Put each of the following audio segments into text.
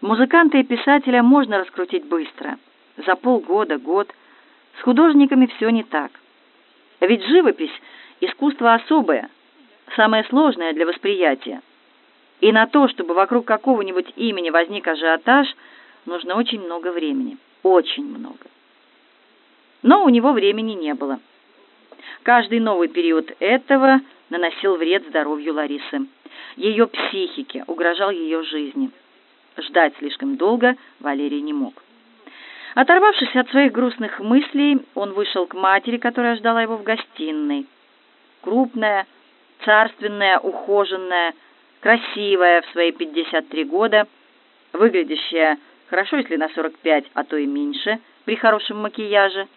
Музыканта и писателя можно раскрутить быстро, за полгода, год. С художниками все не так. Ведь живопись — искусство особое, самое сложное для восприятия. И на то, чтобы вокруг какого-нибудь имени возник ажиотаж, нужно очень много времени. Очень много. Но у него времени не было. Каждый новый период этого наносил вред здоровью Ларисы. Ее психике угрожал ее жизни. Ждать слишком долго Валерий не мог. Оторвавшись от своих грустных мыслей, он вышел к матери, которая ждала его в гостиной. Крупная, царственная, ухоженная, красивая в свои 53 года, выглядящая хорошо, если на 45, а то и меньше, при хорошем макияже.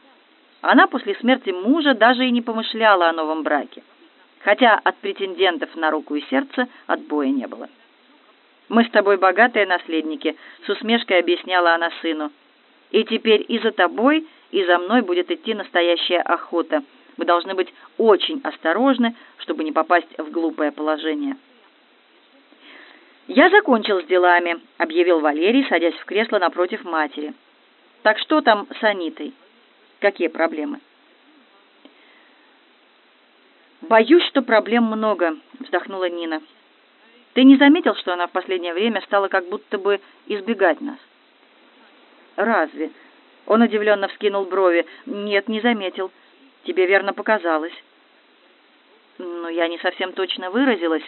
Она после смерти мужа даже и не помышляла о новом браке, хотя от претендентов на руку и сердце отбоя не было. «Мы с тобой богатые наследники», — с усмешкой объясняла она сыну. «И теперь и за тобой, и за мной будет идти настоящая охота. Мы должны быть очень осторожны, чтобы не попасть в глупое положение». «Я закончил с делами», — объявил Валерий, садясь в кресло напротив матери. «Так что там с Анитой? Какие проблемы?» «Боюсь, что проблем много», — вздохнула Нина. «Ты не заметил, что она в последнее время стала как будто бы избегать нас?» «Разве?» Он удивленно вскинул брови. «Нет, не заметил. Тебе верно показалось». «Ну, я не совсем точно выразилась».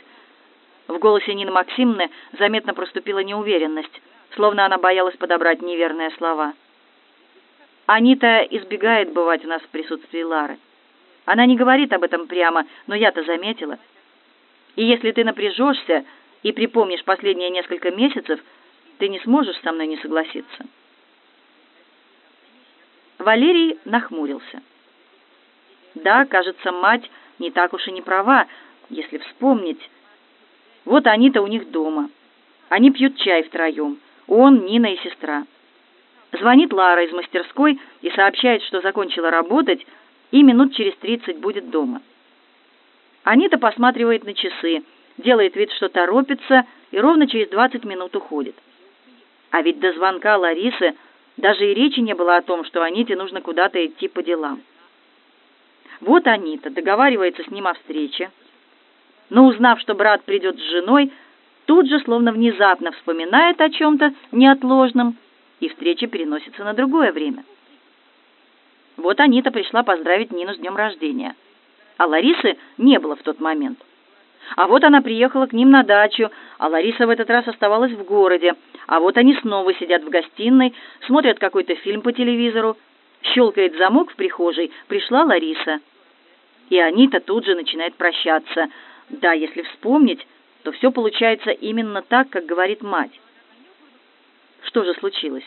В голосе Нины Максимовны заметно проступила неуверенность, словно она боялась подобрать неверные слова. Анита избегает бывать у нас в присутствии Лары. Она не говорит об этом прямо, но я-то заметила. И если ты напряжешься и припомнишь последние несколько месяцев, ты не сможешь со мной не согласиться. Валерий нахмурился. Да, кажется, мать не так уж и не права, если вспомнить, вот они-то у них дома. Они пьют чай втроем. Он, Нина и сестра. Звонит Лара из мастерской и сообщает, что закончила работать и минут через тридцать будет дома. Анита посматривает на часы, делает вид, что торопится, и ровно через двадцать минут уходит. А ведь до звонка Ларисы даже и речи не было о том, что Аните нужно куда-то идти по делам. Вот Анита договаривается с ним о встрече, но узнав, что брат придет с женой, тут же, словно внезапно, вспоминает о чем-то неотложном, и встреча переносится на другое время. Вот Анита пришла поздравить Нину с днем рождения, а Ларисы не было в тот момент. А вот она приехала к ним на дачу, а Лариса в этот раз оставалась в городе, а вот они снова сидят в гостиной, смотрят какой-то фильм по телевизору. Щелкает замок в прихожей, пришла Лариса. И Анита тут же начинает прощаться – да, если вспомнить, то все получается именно так, как говорит мать. Что же случилось?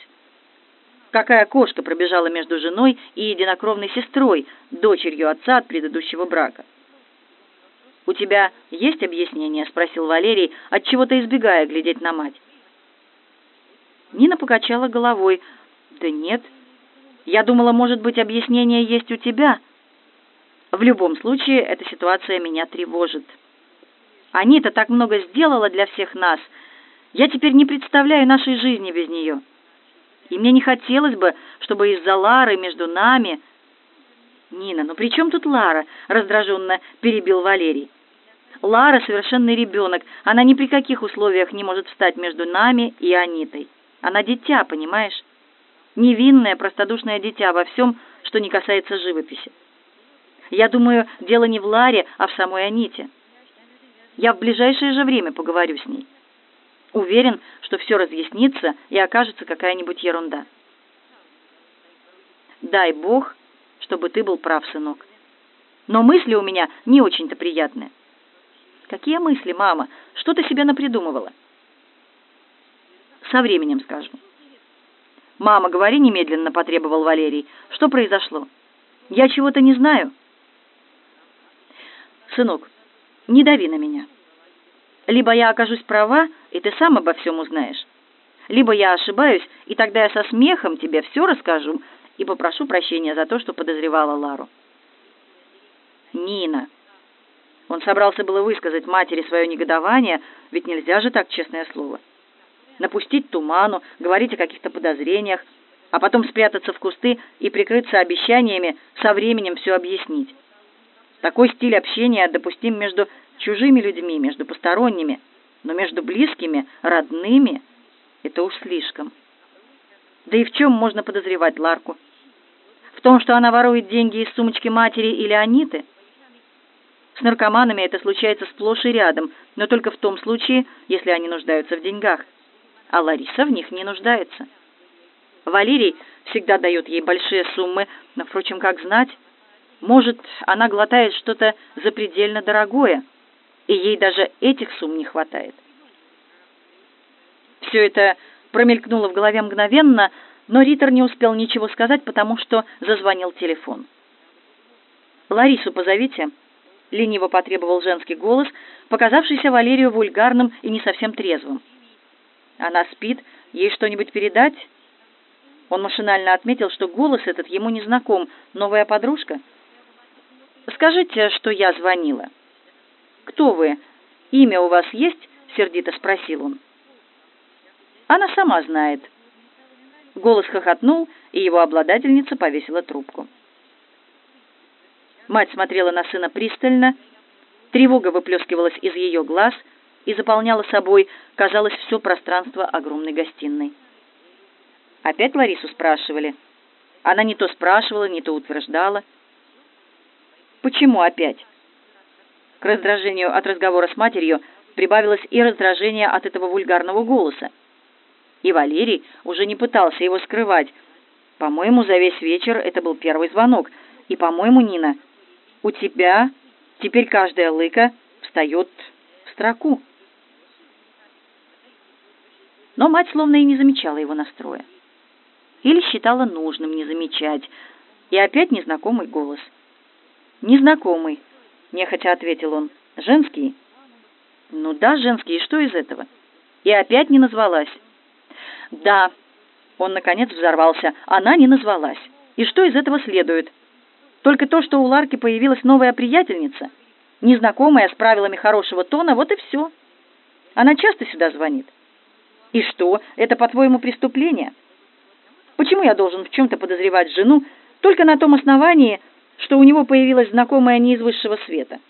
Какая кошка пробежала между женой и единокровной сестрой, дочерью отца от предыдущего брака? «У тебя есть объяснение?» — спросил Валерий, отчего-то избегая глядеть на мать. Нина покачала головой. «Да нет. Я думала, может быть, объяснение есть у тебя. В любом случае, эта ситуация меня тревожит». Анита так много сделала для всех нас. Я теперь не представляю нашей жизни без нее. И мне не хотелось бы, чтобы из-за Лары между нами... Нина, ну при чем тут Лара? Раздраженно перебил Валерий. Лара совершенный ребенок. Она ни при каких условиях не может встать между нами и Анитой. Она дитя, понимаешь? Невинное, простодушное дитя во всем, что не касается живописи. Я думаю, дело не в Ларе, а в самой Аните. Я в ближайшее же время поговорю с ней. Уверен, что все разъяснится и окажется какая-нибудь ерунда. Дай Бог, чтобы ты был прав, сынок. Но мысли у меня не очень-то приятные. Какие мысли, мама? Что ты себе напридумывала? Со временем скажу. Мама, говори немедленно, потребовал Валерий. Что произошло? Я чего-то не знаю. Сынок, не дави на меня. Либо я окажусь права, и ты сам обо всем узнаешь. Либо я ошибаюсь, и тогда я со смехом тебе все расскажу и попрошу прощения за то, что подозревала Лару. Нина. Он собрался было высказать матери свое негодование, ведь нельзя же так, честное слово. напустить туману, говорить о каких-то подозрениях, а потом спрятаться в кусты и прикрыться обещаниями со временем все объяснить. Такой стиль общения допустим между чужими людьми, между посторонними, но между близкими, родными это уж слишком. Да и в чем можно подозревать Ларку? В том, что она ворует деньги из сумочки матери или Аниты? С наркоманами это случается сплошь и рядом, но только в том случае, если они нуждаются в деньгах. А Лариса в них не нуждается. Валерий всегда дает ей большие суммы, но, впрочем, как знать, может, она глотает что-то запредельно дорогое, и ей даже этих сумм не хватает. Все это промелькнуло в голове мгновенно, но Риттер не успел ничего сказать, потому что зазвонил телефон. «Ларису позовите», — лениво потребовал женский голос, показавшийся Валерию вульгарным и не совсем трезвым. «Она спит, ей что-нибудь передать?» Он машинально отметил, что голос этот ему не знаком. Новая подружка? «Скажите, что я звонила». «Кто вы? Имя у вас есть?» — сердито спросил он. «Она сама знает». Голос хохотнул, и его обладательница повесила трубку. Мать смотрела на сына пристально, тревога выплескивалась из ее глаз и заполняла собой, казалось, все пространство огромной гостиной. Опять Ларису спрашивали. Она не то спрашивала, не то утверждала. Почему опять? К раздражению от разговора с матерью прибавилось и раздражение от этого вульгарного голоса. И Валерий уже не пытался его скрывать. По-моему, за весь вечер это был первый звонок. И, по-моему, Нина, у тебя теперь каждая лыка встает в строку. Но мать словно и не замечала его настроя или считала нужным не замечать. И опять незнакомый голос. «Незнакомый», — нехотя ответил он. «Женский?» «Ну да, женский, и что из этого?» И опять не назвалась. «Да», — он наконец взорвался, — «она не назвалась. И что из этого следует? Только то, что у Ларки появилась новая приятельница, незнакомая с правилами хорошего тона, вот и все. Она часто сюда звонит. И что, это, по-твоему, преступление?» Почему я должен в чем-то подозревать жену только на том основании, что у него появилась знакомая не из высшего света?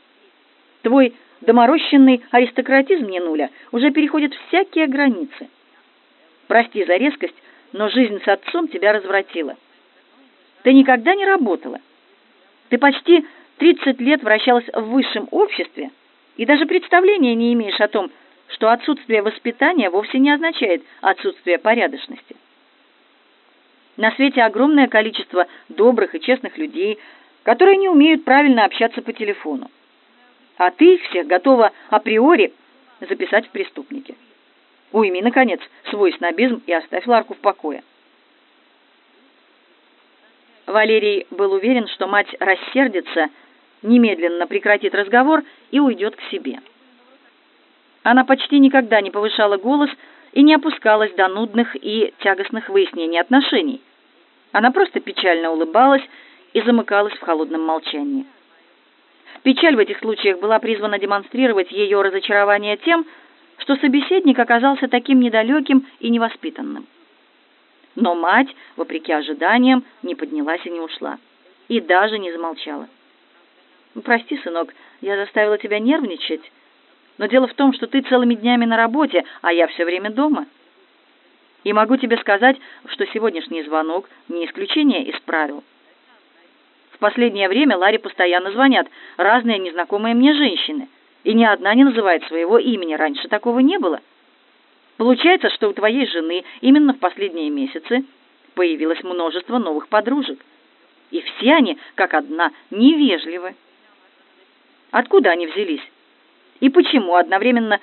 Твой доморощенный аристократизм, не нуля, уже переходит всякие границы. Прости за резкость, но жизнь с отцом тебя развратила. Ты никогда не работала. Ты почти 30 лет вращалась в высшем обществе и даже представления не имеешь о том, что отсутствие воспитания вовсе не означает отсутствие порядочности. На свете огромное количество добрых и честных людей, которые не умеют правильно общаться по телефону. А ты их всех готова априори записать в преступники. Уйми, наконец, свой снобизм и оставь Ларку в покое. Валерий был уверен, что мать рассердится, немедленно прекратит разговор и уйдет к себе. Она почти никогда не повышала голос, и не опускалась до нудных и тягостных выяснений отношений. Она просто печально улыбалась и замыкалась в холодном молчании. Печаль в этих случаях была призвана демонстрировать ее разочарование тем, что собеседник оказался таким недалеким и невоспитанным. Но мать, вопреки ожиданиям, не поднялась и не ушла, и даже не замолчала. «Прости, сынок, я заставила тебя нервничать», но дело в том, что ты целыми днями на работе, а я все время дома. И могу тебе сказать, что сегодняшний звонок не исключение из правил. В последнее время Ларе постоянно звонят разные незнакомые мне женщины, и ни одна не называет своего имени, раньше такого не было. Получается, что у твоей жены именно в последние месяцы появилось множество новых подружек, и все они, как одна, невежливы. Откуда они взялись? И почему одновременно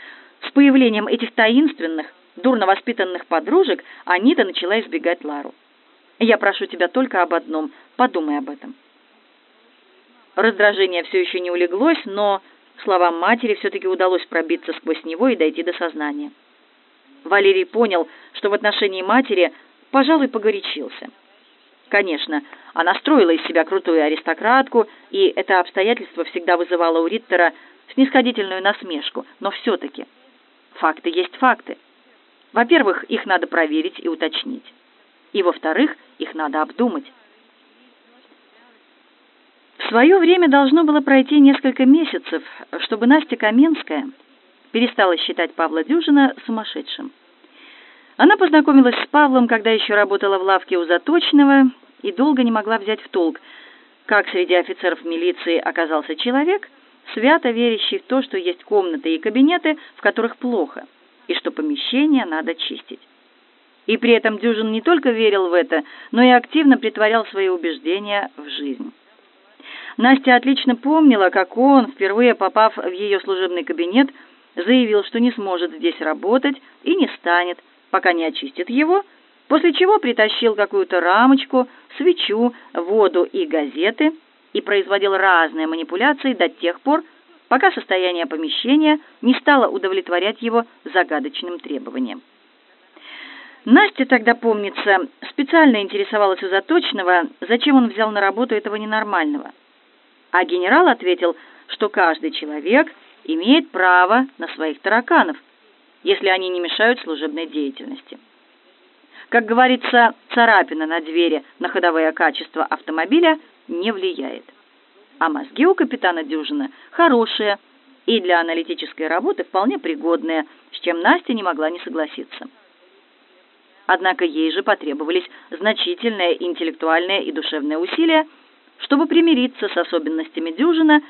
с появлением этих таинственных, дурно воспитанных подружек Анита начала избегать Лару? Я прошу тебя только об одном. Подумай об этом. Раздражение все еще не улеглось, но словам матери все-таки удалось пробиться сквозь него и дойти до сознания. Валерий понял, что в отношении матери, пожалуй, погорячился. Конечно, она строила из себя крутую аристократку, и это обстоятельство всегда вызывало у Риттера снисходительную насмешку, но все-таки факты есть факты. Во-первых, их надо проверить и уточнить. И, во-вторых, их надо обдумать. Свое время должно было пройти несколько месяцев, чтобы Настя Каменская перестала считать Павла Дюжина сумасшедшим. Она познакомилась с Павлом, когда еще работала в лавке у Заточного, и долго не могла взять в толк, как среди офицеров милиции оказался человек, свято верящий в то, что есть комнаты и кабинеты, в которых плохо, и что помещения надо чистить. И при этом Дюжин не только верил в это, но и активно притворял свои убеждения в жизнь. Настя отлично помнила, как он, впервые попав в ее служебный кабинет, заявил, что не сможет здесь работать и не станет, пока не очистит его, после чего притащил какую-то рамочку, свечу, воду и газеты и производил разные манипуляции до тех пор, пока состояние помещения не стало удовлетворять его загадочным требованиям. Настя тогда, помнится, специально интересовалась у Заточного, зачем он взял на работу этого ненормального. А генерал ответил, что каждый человек имеет право на своих тараканов, если они не мешают служебной деятельности. Как говорится, царапина на двери на ходовое качество автомобиля не влияет. А мозги у капитана Дюжина хорошие и для аналитической работы вполне пригодные, с чем Настя не могла не согласиться. Однако ей же потребовались значительные интеллектуальные и душевные усилия, чтобы примириться с особенностями Дюжина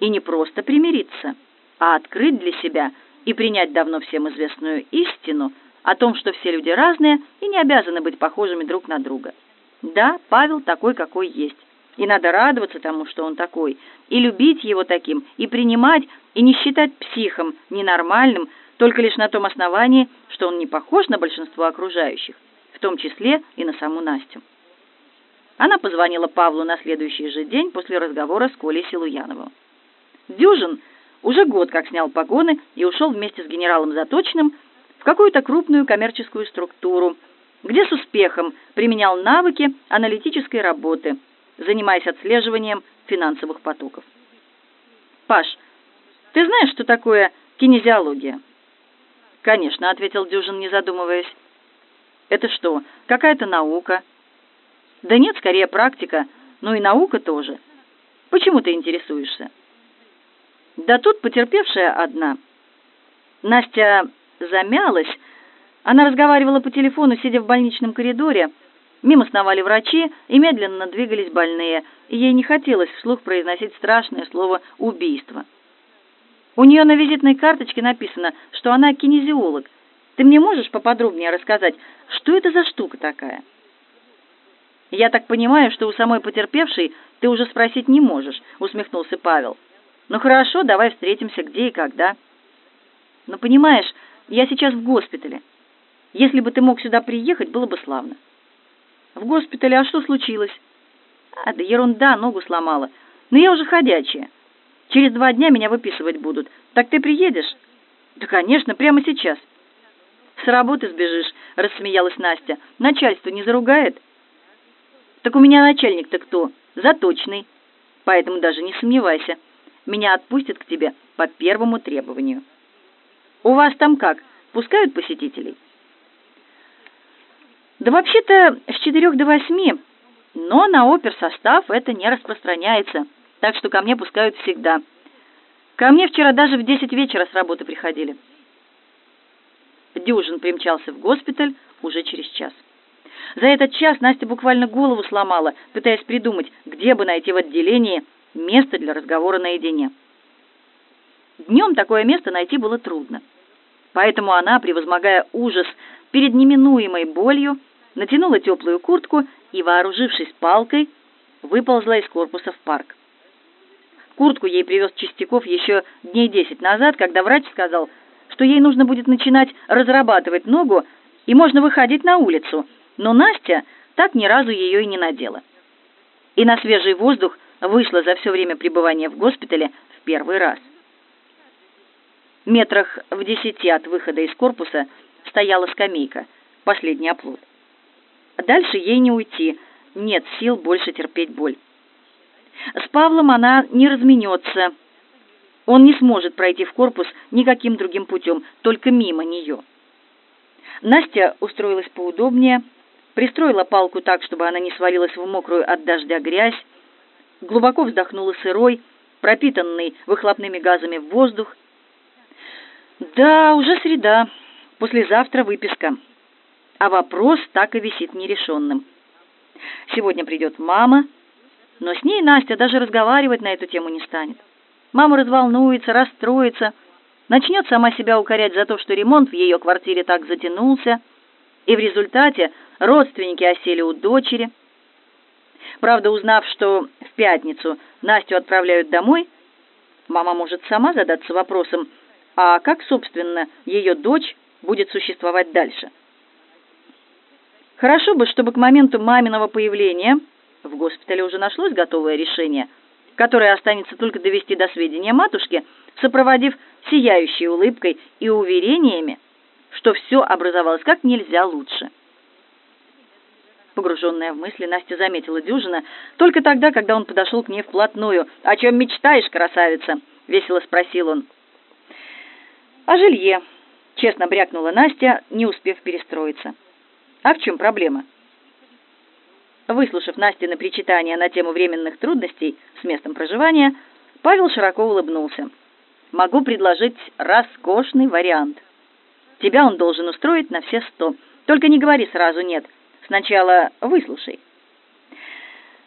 и не просто примириться, а открыть для себя и принять давно всем известную истину о том, что все люди разные и не обязаны быть похожими друг на друга. Да, Павел такой, какой есть. И надо радоваться тому, что он такой, и любить его таким, и принимать, и не считать психом, ненормальным, только лишь на том основании, что он не похож на большинство окружающих, в том числе и на саму Настю. Она позвонила Павлу на следующий же день после разговора с Колей Силуяновым. Дюжин уже год как снял погоны и ушел вместе с генералом Заточным в какую-то крупную коммерческую структуру, где с успехом применял навыки аналитической работы, занимаясь отслеживанием финансовых потоков. «Паш, ты знаешь, что такое кинезиология?» «Конечно», — ответил Дюжин, не задумываясь. «Это что, какая-то наука?» Да нет, скорее практика, но и наука тоже. Почему ты интересуешься? Да тут потерпевшая одна. Настя замялась. Она разговаривала по телефону, сидя в больничном коридоре. Мимо сновали врачи и медленно двигались больные, и ей не хотелось вслух произносить страшное слово «убийство». У нее на визитной карточке написано, что она кинезиолог. Ты мне можешь поподробнее рассказать, что это за штука такая?» Я так понимаю, что у самой потерпевшей ты уже спросить не можешь, усмехнулся Павел. Ну хорошо, давай встретимся где и когда. Но понимаешь, я сейчас в госпитале. Если бы ты мог сюда приехать, было бы славно. В госпитале, а что случилось? А, да ерунда, ногу сломала. Но я уже ходячая. Через два дня меня выписывать будут. Так ты приедешь? Да, конечно, прямо сейчас. С работы сбежишь, рассмеялась Настя. Начальство не заругает? Так у меня начальник-то кто? Заточный. Поэтому даже не сомневайся. Меня отпустят к тебе по первому требованию. У вас там как? Пускают посетителей? Да вообще-то с четырех до восьми, но на оперсостав это не распространяется, так что ко мне пускают всегда. Ко мне вчера даже в десять вечера с работы приходили. Дюжин примчался в госпиталь уже через час. За этот час Настя буквально голову сломала, пытаясь придумать, где бы найти в отделении место для разговора наедине. Днем такое место найти было трудно. Поэтому она, превозмогая ужас перед неминуемой болью, натянула теплую куртку и, вооружившись палкой, выползла из корпуса в парк. Куртку ей привез Чистяков еще дней десять назад, когда врач сказал, что ей нужно будет начинать разрабатывать ногу и можно выходить на улицу, но Настя так ни разу ее и не надела. И на свежий воздух вышла за все время пребывания в госпитале в первый раз. Метрах в десяти от выхода из корпуса стояла скамейка, последний оплот. Дальше ей не уйти, нет сил больше терпеть боль. С Павлом она не разменется. Он не сможет пройти в корпус никаким другим путем, только мимо нее. Настя устроилась поудобнее, пристроила палку так, чтобы она не свалилась в мокрую от дождя грязь, глубоко вздохнула сырой, пропитанный выхлопными газами воздух. Да, уже среда, послезавтра выписка, а вопрос так и висит нерешенным. Сегодня придет мама, но с ней Настя даже разговаривать на эту тему не станет. Мама разволнуется, расстроится, начнет сама себя укорять за то, что ремонт в ее квартире так затянулся, и в результате родственники осели у дочери. Правда, узнав, что в пятницу Настю отправляют домой, мама может сама задаться вопросом, а как, собственно, ее дочь будет существовать дальше? Хорошо бы, чтобы к моменту маминого появления в госпитале уже нашлось готовое решение, которое останется только довести до сведения матушки, сопроводив сияющей улыбкой и уверениями, что все образовалось как нельзя лучше. Погруженная в мысли, Настя заметила Дюжина только тогда, когда он подошел к ней вплотную. «О чем мечтаешь, красавица?» — весело спросил он. «О жилье», — честно брякнула Настя, не успев перестроиться. «А в чем проблема?» Выслушав Настины причитания на тему временных трудностей с местом проживания, Павел широко улыбнулся. «Могу предложить роскошный вариант. Тебя он должен устроить на все сто. Только не говори сразу «нет». Сначала выслушай».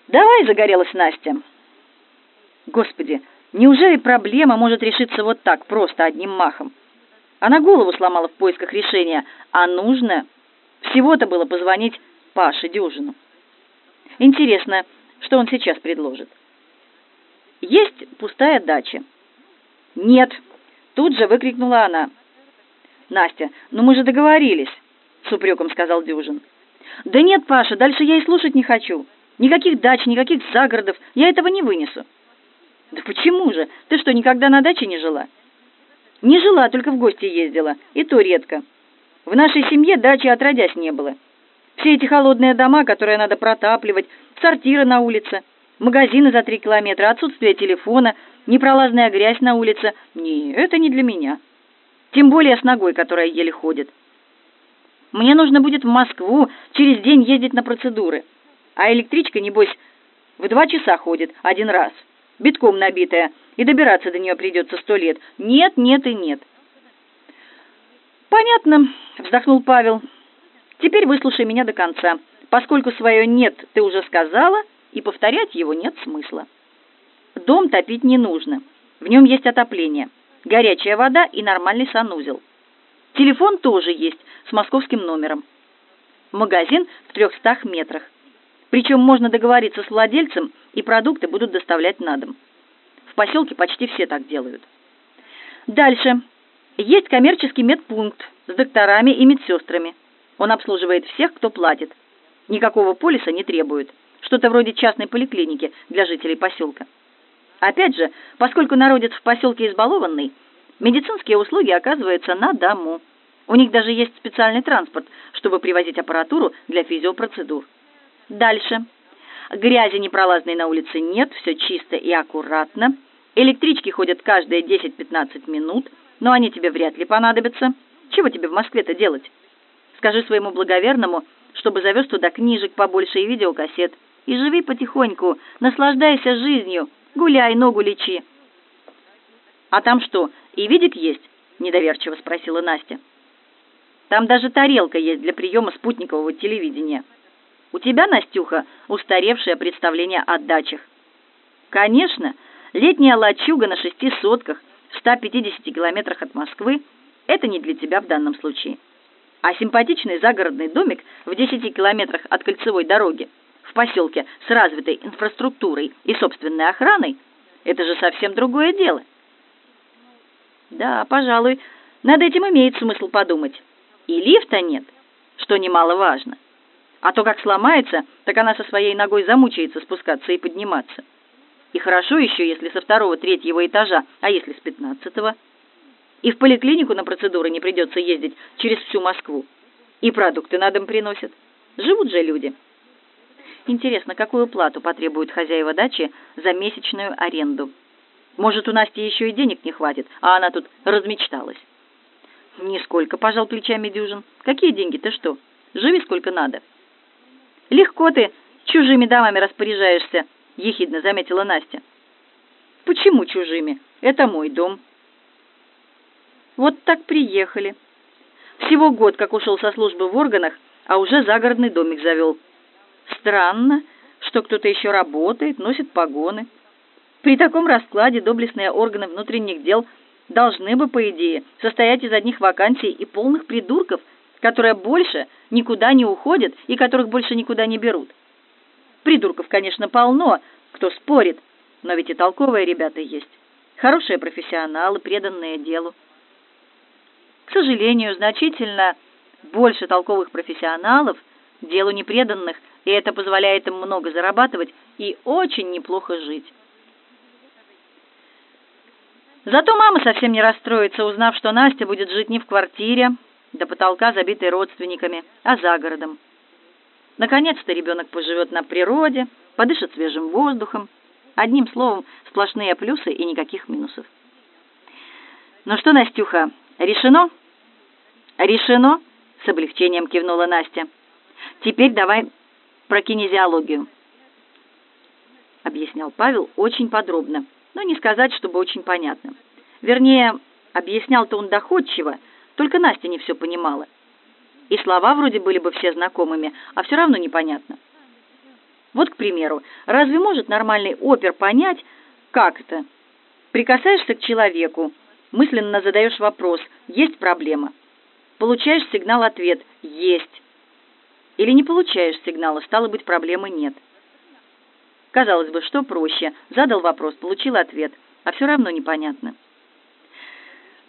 «Давай», — загорелась Настя. «Господи, неужели проблема может решиться вот так, просто одним махом? Она голову сломала в поисках решения, а нужно всего-то было позвонить Паше Дюжину». Интересно, что он сейчас предложит. Есть пустая дача. Нет, тут же выкрикнула она. Настя, ну мы же договорились, с упреком сказал Дюжин. Да нет, Паша, дальше я и слушать не хочу. Никаких дач, никаких загородов, я этого не вынесу. Да почему же? Ты что, никогда на даче не жила? Не жила, только в гости ездила, и то редко. В нашей семье дачи отродясь не было. Все эти холодные дома, которые надо протапливать, сортиры на улице, магазины за три километра, отсутствие телефона, непролазная грязь на улице. Не, это не для меня. Тем более с ногой, которая еле ходит. Мне нужно будет в Москву через день ездить на процедуры. А электричка, небось, в два часа ходит один раз, битком набитая, и добираться до нее придется сто лет. Нет, нет и нет. «Понятно», — вздохнул Павел. Теперь выслушай меня до конца, поскольку свое «нет» ты уже сказала, и повторять его нет смысла. Дом топить не нужно. В нем есть отопление, горячая вода и нормальный санузел. Телефон тоже есть с московским номером. Магазин в трехстах метрах. Причем можно договориться с владельцем, и продукты будут доставлять на дом. В поселке почти все так делают. Дальше. Есть коммерческий медпункт с докторами и медсестрами. Он обслуживает всех, кто платит. Никакого полиса не требует. Что-то вроде частной поликлиники для жителей поселка. Опять же, поскольку народец в поселке избалованный, медицинские услуги оказываются на дому. У них даже есть специальный транспорт, чтобы привозить аппаратуру для физиопроцедур. Дальше. Грязи непролазной на улице нет, все чисто и аккуратно. Электрички ходят каждые 10-15 минут, но они тебе вряд ли понадобятся. Чего тебе в Москве-то делать? Скажи своему благоверному, чтобы завез туда книжек побольше и видеокассет. И живи потихоньку, наслаждайся жизнью, гуляй, ногу лечи. А там что, и видик есть? недоверчиво спросила Настя. Там даже тарелка есть для приема спутникового телевидения. У тебя, Настюха, устаревшее представление о дачах. Конечно, летняя лачуга на шести сотках в 150 километрах от Москвы – это не для тебя в данном случае а симпатичный загородный домик в 10 километрах от кольцевой дороги в поселке с развитой инфраструктурой и собственной охраной – это же совсем другое дело. Да, пожалуй, над этим имеет смысл подумать. И лифта нет, что немаловажно. А то как сломается, так она со своей ногой замучается спускаться и подниматься. И хорошо еще, если со второго-третьего этажа, а если с пятнадцатого – и в поликлинику на процедуры не придется ездить через всю Москву. И продукты на дом приносят. Живут же люди. Интересно, какую плату потребуют хозяева дачи за месячную аренду? Может, у Насти еще и денег не хватит, а она тут размечталась. Нисколько, пожал плечами Дюжин. Какие деньги, ты что? Живи сколько надо. Легко ты чужими домами распоряжаешься, ехидно заметила Настя. Почему чужими? Это мой дом. Вот так приехали. Всего год, как ушел со службы в органах, а уже загородный домик завел. Странно, что кто-то еще работает, носит погоны. При таком раскладе доблестные органы внутренних дел должны бы, по идее, состоять из одних вакансий и полных придурков, которые больше никуда не уходят и которых больше никуда не берут. Придурков, конечно, полно, кто спорит, но ведь и толковые ребята есть. Хорошие профессионалы, преданные делу. К сожалению, значительно больше толковых профессионалов, делу непреданных, и это позволяет им много зарабатывать и очень неплохо жить. Зато мама совсем не расстроится, узнав, что Настя будет жить не в квартире, до потолка забитой родственниками, а за городом. Наконец-то ребенок поживет на природе, подышит свежим воздухом. Одним словом, сплошные плюсы и никаких минусов. Ну что, Настюха, решено? Решено, с облегчением кивнула Настя. Теперь давай про кинезиологию. Объяснял Павел очень подробно но не сказать, чтобы очень понятно. Вернее, объяснял-то он доходчиво, только Настя не все понимала. И слова вроде были бы все знакомыми, а все равно непонятно. Вот, к примеру, разве может нормальный опер понять, как это? Прикасаешься к человеку, мысленно задаешь вопрос «Есть проблема?» Получаешь сигнал-ответ «Есть». Или не получаешь сигнала, стало быть, проблемы нет. Казалось бы, что проще? Задал вопрос, получил ответ, а все равно непонятно.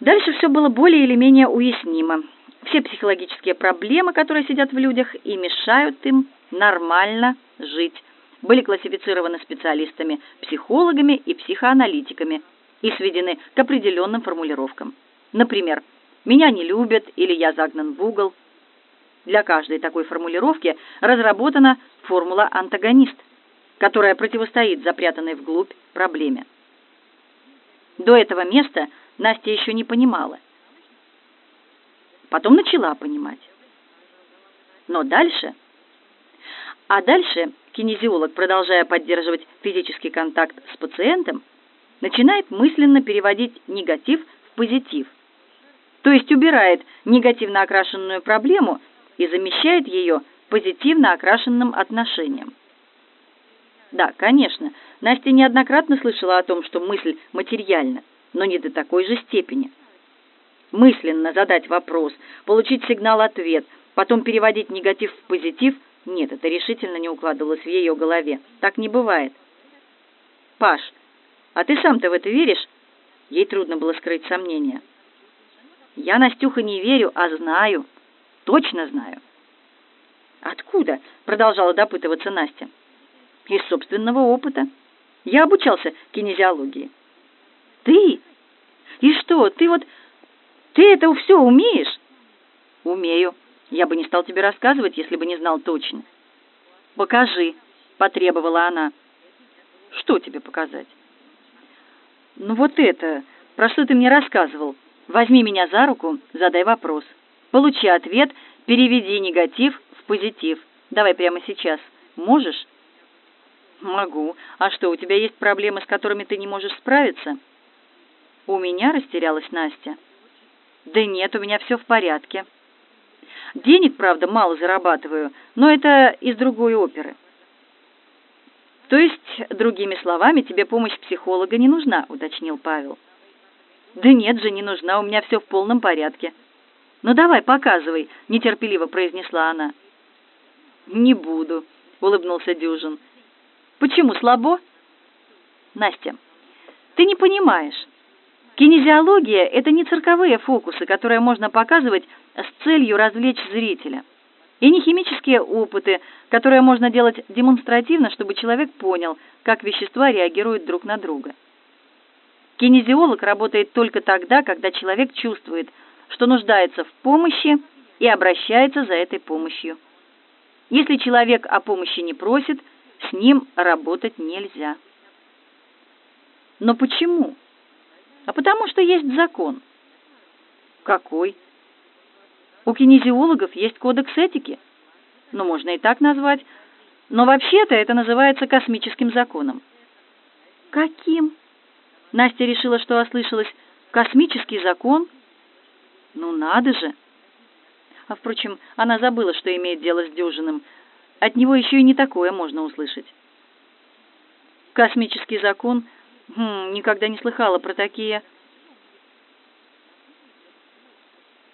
Дальше все было более или менее уяснимо. Все психологические проблемы, которые сидят в людях и мешают им нормально жить, были классифицированы специалистами, психологами и психоаналитиками и сведены к определенным формулировкам. Например, «меня не любят» или «я загнан в угол». Для каждой такой формулировки разработана формула антагонист – которая противостоит запрятанной вглубь проблеме. До этого места Настя еще не понимала. Потом начала понимать. Но дальше... А дальше кинезиолог, продолжая поддерживать физический контакт с пациентом, начинает мысленно переводить негатив в позитив. То есть убирает негативно окрашенную проблему и замещает ее позитивно окрашенным отношением. Да, конечно, Настя неоднократно слышала о том, что мысль материальна, но не до такой же степени. Мысленно задать вопрос, получить сигнал-ответ, потом переводить негатив в позитив – нет, это решительно не укладывалось в ее голове. Так не бывает. «Паш, а ты сам-то в это веришь?» Ей трудно было скрыть сомнения. «Я, Настюха, не верю, а знаю. Точно знаю». «Откуда?» – продолжала допытываться Настя из собственного опыта. Я обучался кинезиологии. Ты? И что, ты вот... Ты это все умеешь? Умею. Я бы не стал тебе рассказывать, если бы не знал точно. Покажи, потребовала она. Что тебе показать? Ну вот это, про что ты мне рассказывал. Возьми меня за руку, задай вопрос. Получи ответ, переведи негатив в позитив. Давай прямо сейчас. Можешь? Могу. А что, у тебя есть проблемы, с которыми ты не можешь справиться? У меня растерялась Настя. Да нет, у меня все в порядке. Денег, правда, мало зарабатываю, но это из другой оперы. То есть, другими словами, тебе помощь психолога не нужна, уточнил Павел. Да нет же, не нужна, у меня все в полном порядке. Ну давай, показывай, нетерпеливо произнесла она. Не буду, улыбнулся Дюжин. Почему слабо? Настя, ты не понимаешь. Кинезиология – это не цирковые фокусы, которые можно показывать с целью развлечь зрителя. И не химические опыты, которые можно делать демонстративно, чтобы человек понял, как вещества реагируют друг на друга. Кинезиолог работает только тогда, когда человек чувствует, что нуждается в помощи и обращается за этой помощью. Если человек о помощи не просит – с ним работать нельзя. Но почему? А потому что есть закон. Какой? У кинезиологов есть кодекс этики. Ну, можно и так назвать. Но вообще-то это называется космическим законом. Каким? Настя решила, что ослышалась. Космический закон? Ну, надо же. А, впрочем, она забыла, что имеет дело с Дюжиным. От него еще и не такое можно услышать. Космический закон? Хм, никогда не слыхала про такие.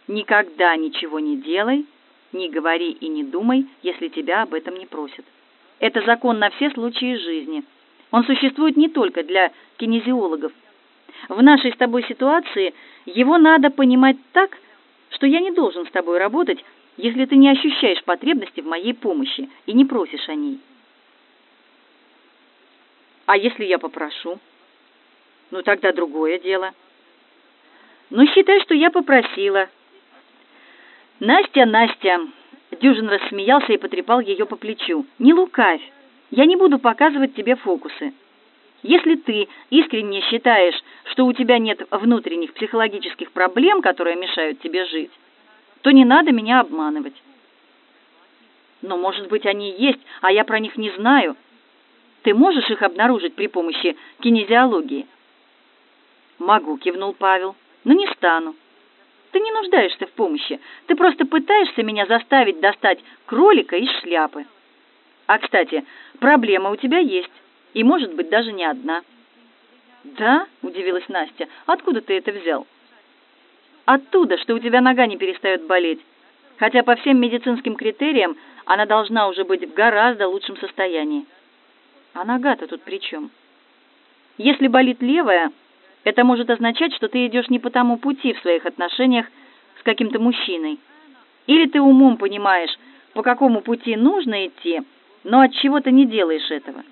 Никогда ничего не делай, не говори и не думай, если тебя об этом не просят. Это закон на все случаи жизни. Он существует не только для кинезиологов. В нашей с тобой ситуации его надо понимать так, что я не должен с тобой работать, если ты не ощущаешь потребности в моей помощи и не просишь о ней. А если я попрошу? Ну, тогда другое дело. Ну, считай, что я попросила. Настя, Настя, Дюжин рассмеялся и потрепал ее по плечу. Не лукавь. Я не буду показывать тебе фокусы. Если ты искренне считаешь, что у тебя нет внутренних психологических проблем, которые мешают тебе жить, то не надо меня обманывать. Но, может быть, они есть, а я про них не знаю. Ты можешь их обнаружить при помощи кинезиологии? Могу, кивнул Павел, но не стану. Ты не нуждаешься в помощи. Ты просто пытаешься меня заставить достать кролика из шляпы. А, кстати, проблема у тебя есть, и, может быть, даже не одна. Да, удивилась Настя. Откуда ты это взял? Оттуда, что у тебя нога не перестает болеть. Хотя по всем медицинским критериям она должна уже быть в гораздо лучшем состоянии. А нога-то тут при чем? Если болит левая, это может означать, что ты идешь не по тому пути в своих отношениях с каким-то мужчиной. Или ты умом понимаешь, по какому пути нужно идти, но от чего ты не делаешь этого.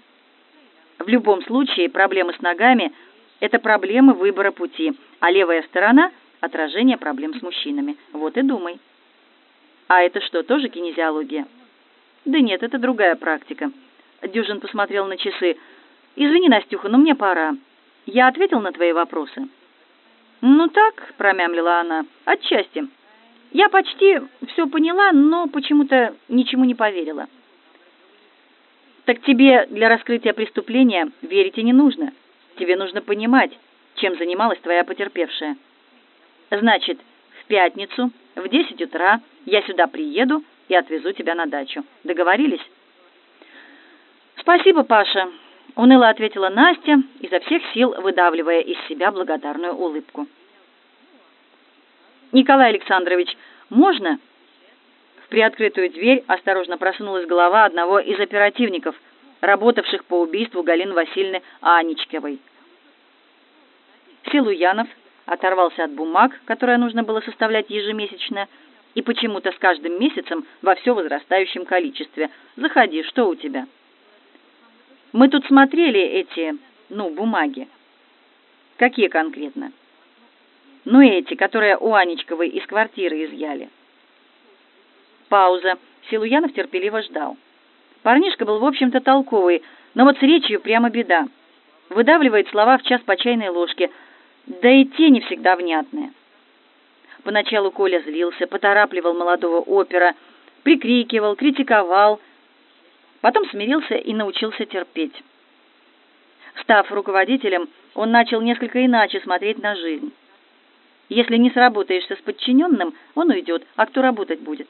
В любом случае, проблемы с ногами – это проблемы выбора пути, а левая сторона – отражение проблем с мужчинами. Вот и думай. А это что, тоже кинезиология? Да нет, это другая практика. Дюжин посмотрел на часы. Извини, Настюха, но мне пора. Я ответил на твои вопросы. Ну так, промямлила она. Отчасти. Я почти все поняла, но почему-то ничему не поверила. Так тебе для раскрытия преступления верить и не нужно. Тебе нужно понимать, чем занималась твоя потерпевшая. Значит, в пятницу в 10 утра я сюда приеду и отвезу тебя на дачу. Договорились? Спасибо, Паша, уныло ответила Настя, изо всех сил выдавливая из себя благодарную улыбку. Николай Александрович, можно? В приоткрытую дверь осторожно просунулась голова одного из оперативников, работавших по убийству Галины Васильевны Аничковой. Силуянов оторвался от бумаг, которые нужно было составлять ежемесячно, и почему-то с каждым месяцем во все возрастающем количестве. «Заходи, что у тебя?» Мы тут смотрели эти, ну, бумаги. Какие конкретно? Ну, эти, которые у Анечковой из квартиры изъяли. Пауза. Силуянов терпеливо ждал. Парнишка был, в общем-то, толковый, но вот с речью прямо беда. Выдавливает слова в час по чайной ложке, да и те не всегда внятные. Поначалу Коля злился, поторапливал молодого опера, прикрикивал, критиковал, Потом смирился и научился терпеть. Став руководителем, он начал несколько иначе смотреть на жизнь. Если не сработаешься с подчиненным, он уйдет, а кто работать будет?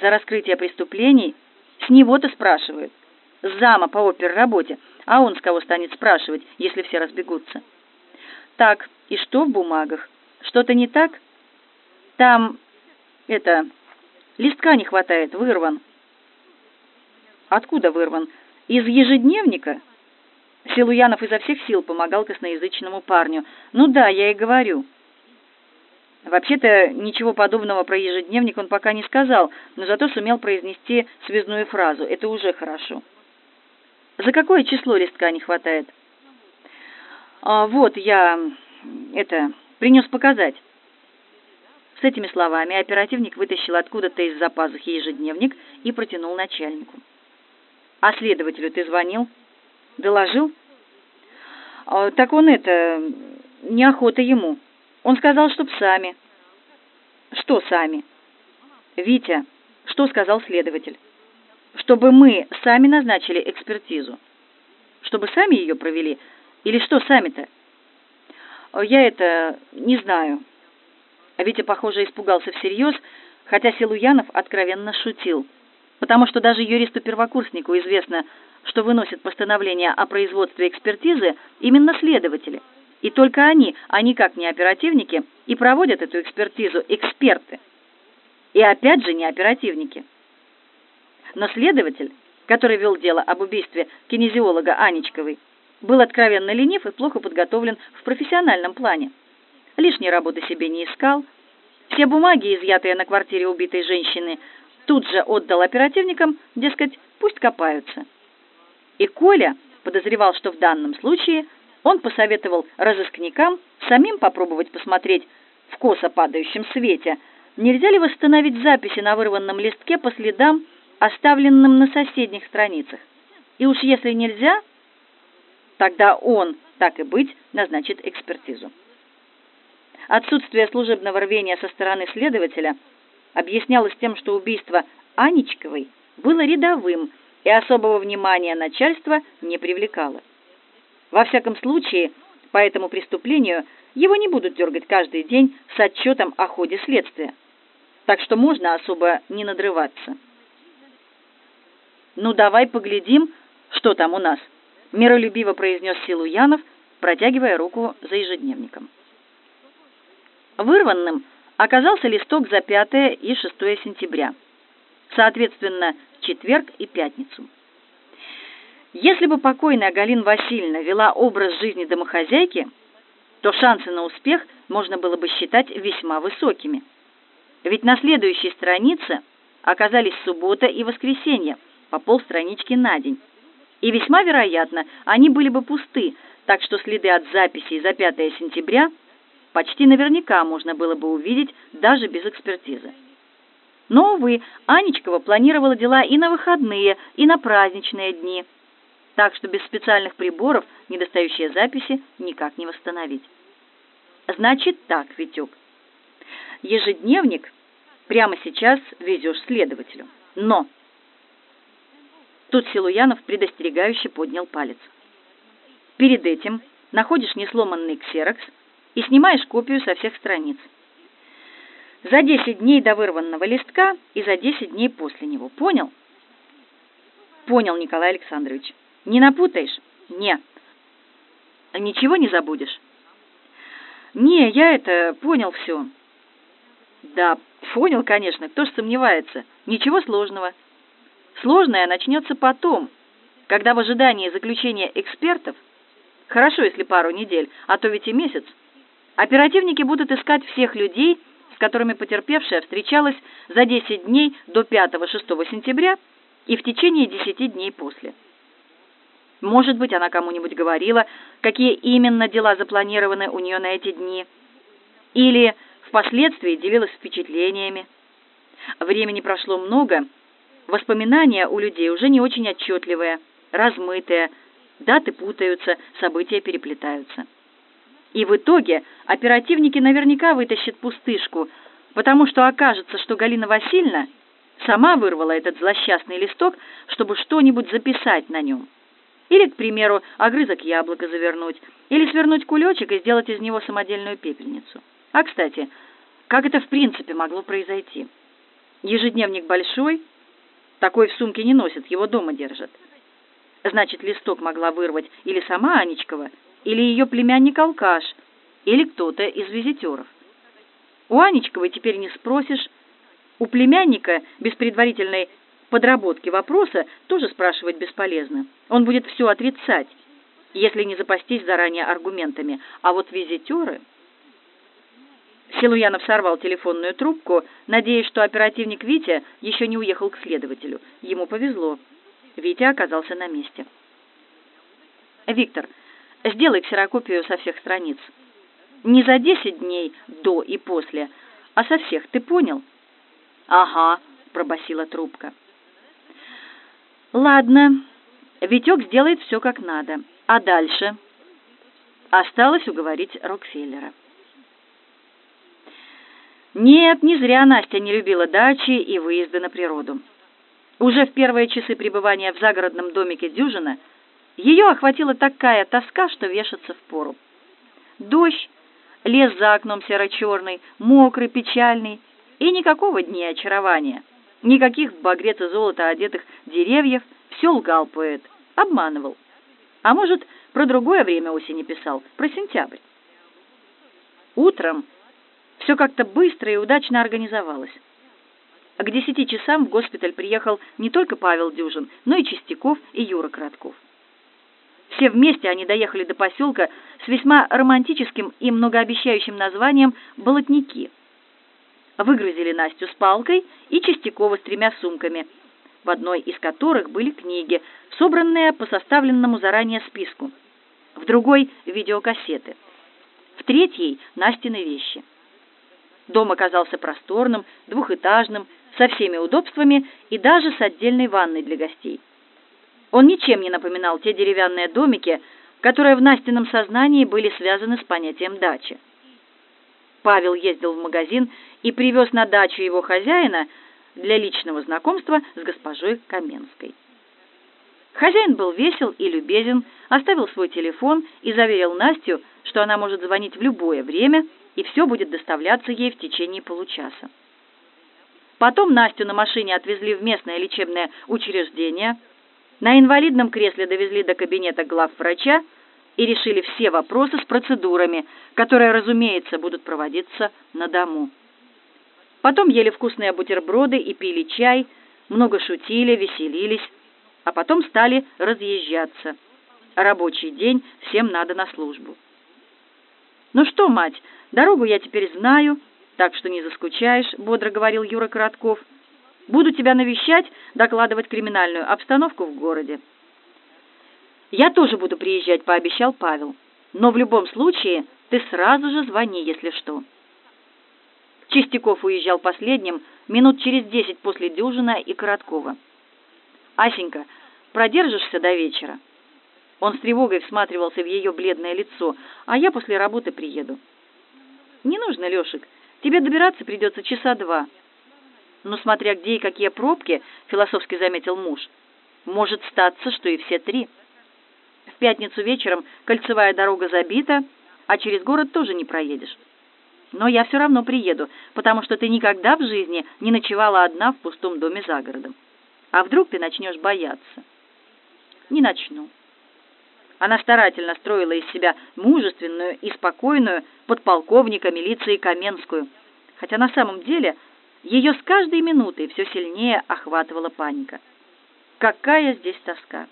За раскрытие преступлений с него-то спрашивают. С зама по оперработе, а он с кого станет спрашивать, если все разбегутся? Так, и что в бумагах? Что-то не так? Там, это, листка не хватает, вырван. Откуда вырван? Из ежедневника? Силуянов изо всех сил помогал косноязычному парню. Ну да, я и говорю. Вообще-то ничего подобного про ежедневник он пока не сказал, но зато сумел произнести связную фразу. Это уже хорошо. За какое число листка не хватает? А, вот я это принес показать. С этими словами оперативник вытащил откуда-то из-за пазухи ежедневник и протянул начальнику. А следователю ты звонил? Доложил? А, так он это... Неохота ему. Он сказал, чтоб сами. Что сами? Витя, что сказал следователь? Чтобы мы сами назначили экспертизу. Чтобы сами ее провели? Или что сами-то? Я это не знаю. Витя, похоже, испугался всерьез, хотя Силуянов откровенно шутил. Потому что даже юристу-первокурснику известно, что выносят постановление о производстве экспертизы именно следователи. И только они, а никак не оперативники, и проводят эту экспертизу эксперты. И опять же не оперативники. Но следователь, который вел дело об убийстве кинезиолога Анечковой, был откровенно ленив и плохо подготовлен в профессиональном плане. Лишней работы себе не искал. Все бумаги, изъятые на квартире убитой женщины, тут же отдал оперативникам, дескать, пусть копаются. И Коля подозревал, что в данном случае он посоветовал разыскникам самим попробовать посмотреть в косо падающем свете, нельзя ли восстановить записи на вырванном листке по следам, оставленным на соседних страницах. И уж если нельзя, тогда он, так и быть, назначит экспертизу. Отсутствие служебного рвения со стороны следователя объяснялось тем, что убийство Анечковой было рядовым и особого внимания начальства не привлекало. Во всяком случае, по этому преступлению его не будут дергать каждый день с отчетом о ходе следствия. Так что можно особо не надрываться. «Ну, давай поглядим, что там у нас», — миролюбиво произнес Силуянов, протягивая руку за ежедневником. Вырванным оказался листок за 5 и 6 сентября, соответственно, четверг и пятницу. Если бы покойная Галина Васильевна вела образ жизни домохозяйки, то шансы на успех можно было бы считать весьма высокими. Ведь на следующей странице оказались суббота и воскресенье, по полстранички на день. И весьма вероятно, они были бы пусты, так что следы от записей за 5 сентября почти наверняка можно было бы увидеть даже без экспертизы. Но, увы, Анечкова планировала дела и на выходные, и на праздничные дни, так что без специальных приборов недостающие записи никак не восстановить. Значит так, Витек. Ежедневник прямо сейчас везешь следователю. Но Тут Силуянов предостерегающе поднял палец. Перед этим находишь несломанный ксерокс и снимаешь копию со всех страниц. За 10 дней до вырванного листка и за 10 дней после него. Понял? Понял, Николай Александрович. Не напутаешь? Не. Ничего не забудешь? Не, я это понял все. Да, понял, конечно, кто ж сомневается. Ничего сложного. Сложное начнется потом, когда в ожидании заключения экспертов, хорошо, если пару недель, а то ведь и месяц, оперативники будут искать всех людей, с которыми потерпевшая встречалась за 10 дней до 5-6 сентября и в течение 10 дней после. Может быть, она кому-нибудь говорила, какие именно дела запланированы у нее на эти дни, или впоследствии делилась впечатлениями. Времени прошло много, Воспоминания у людей уже не очень отчетливые, размытые, даты путаются, события переплетаются. И в итоге оперативники наверняка вытащат пустышку, потому что окажется, что Галина Васильевна сама вырвала этот злосчастный листок, чтобы что-нибудь записать на нем. Или, к примеру, огрызок яблока завернуть, или свернуть кулечек и сделать из него самодельную пепельницу. А, кстати, как это в принципе могло произойти? Ежедневник большой, такой в сумке не носят, его дома держат. Значит, листок могла вырвать или сама Анечкова, или ее племянник-алкаш, или кто-то из визитеров. У Анечковой теперь не спросишь. У племянника без предварительной подработки вопроса тоже спрашивать бесполезно. Он будет все отрицать, если не запастись заранее аргументами. А вот визитеры... Силуянов сорвал телефонную трубку, надеясь, что оперативник Витя еще не уехал к следователю. Ему повезло. Витя оказался на месте. «Виктор, сделай ксерокопию со всех страниц. Не за десять дней до и после, а со всех, ты понял?» «Ага», — пробасила трубка. «Ладно, Витек сделает все как надо. А дальше?» Осталось уговорить Рокфеллера. Нет, не зря Настя не любила дачи и выезды на природу. Уже в первые часы пребывания в загородном домике Дюжина ее охватила такая тоска, что вешаться впору. Дождь, лес за окном серо-черный, мокрый, печальный, и никакого дня очарования, никаких в багрец и золото одетых деревьев, все лгал поэт, обманывал. А может, про другое время осени писал, про сентябрь. Утром все как-то быстро и удачно организовалось. А к десяти часам в госпиталь приехал не только Павел Дюжин, но и Чистяков и Юра Кратков. Все вместе они доехали до поселка с весьма романтическим и многообещающим названием «Болотники». Выгрузили Настю с палкой и Чистякова с тремя сумками, в одной из которых были книги, собранные по составленному заранее списку, в другой — видеокассеты, в третьей — Настины вещи — Дом оказался просторным, двухэтажным, со всеми удобствами и даже с отдельной ванной для гостей. Он ничем не напоминал те деревянные домики, которые в Настином сознании были связаны с понятием дачи. Павел ездил в магазин и привез на дачу его хозяина для личного знакомства с госпожой Каменской. Хозяин был весел и любезен, оставил свой телефон и заверил Настю, что она может звонить в любое время и все будет доставляться ей в течение получаса. Потом Настю на машине отвезли в местное лечебное учреждение, на инвалидном кресле довезли до кабинета главврача и решили все вопросы с процедурами, которые, разумеется, будут проводиться на дому. Потом ели вкусные бутерброды и пили чай, много шутили, веселились, а потом стали разъезжаться. Рабочий день, всем надо на службу. «Ну что, мать, дорогу я теперь знаю, так что не заскучаешь», — бодро говорил Юра Коротков. «Буду тебя навещать, докладывать криминальную обстановку в городе». «Я тоже буду приезжать», — пообещал Павел. «Но в любом случае ты сразу же звони, если что». Чистяков уезжал последним минут через десять после Дюжина и Короткова. «Асенька, продержишься до вечера?» Он с тревогой всматривался в ее бледное лицо. «А я после работы приеду». «Не нужно, Лешик. Тебе добираться придется часа два». «Ну, смотря где и какие пробки», — философски заметил муж. «Может статься, что и все три». В пятницу вечером кольцевая дорога забита, а через город тоже не проедешь. Но я все равно приеду, потому что ты никогда в жизни не ночевала одна в пустом доме за городом. А вдруг ты начнешь бояться? Не начну. Она старательно строила из себя мужественную и спокойную подполковника милиции Каменскую, хотя на самом деле ее с каждой минутой все сильнее охватывала паника. Какая здесь тоска!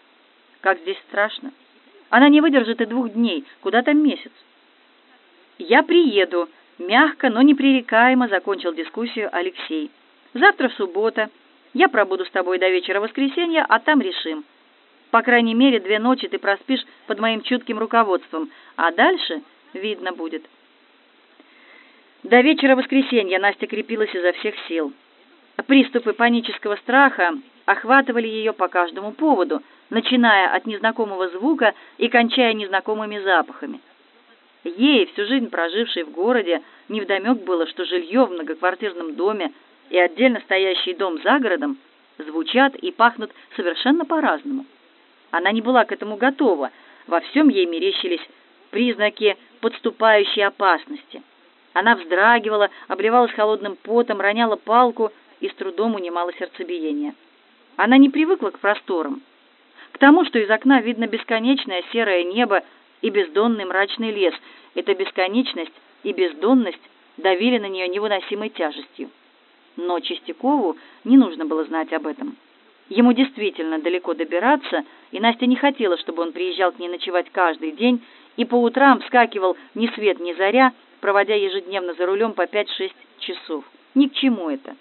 Как здесь страшно! Она не выдержит и двух дней, куда там месяц. «Я приеду», — мягко, но непререкаемо закончил дискуссию Алексей. «Завтра суббота. Я пробуду с тобой до вечера воскресенья, а там решим. По крайней мере, две ночи ты проспишь под моим чутким руководством, а дальше видно будет. До вечера воскресенья Настя крепилась изо всех сил. Приступы панического страха охватывали ее по каждому поводу, начиная от незнакомого звука и кончая незнакомыми запахами. Ей, всю жизнь прожившей в городе, невдомек было, что жилье в многоквартирном доме и отдельно стоящий дом за городом звучат и пахнут совершенно по-разному. Она не была к этому готова. Во всем ей мерещились признаки подступающей опасности. Она вздрагивала, обливалась холодным потом, роняла палку и с трудом унимала сердцебиение. Она не привыкла к просторам, к тому, что из окна видно бесконечное серое небо и бездонный мрачный лес. Эта бесконечность и бездонность давили на нее невыносимой тяжестью. Но Чистякову не нужно было знать об этом. Ему действительно далеко добираться, и Настя не хотела, чтобы он приезжал к ней ночевать каждый день и по утрам вскакивал ни свет ни заря, проводя ежедневно за рулем по 5-6 часов. Ни к чему это.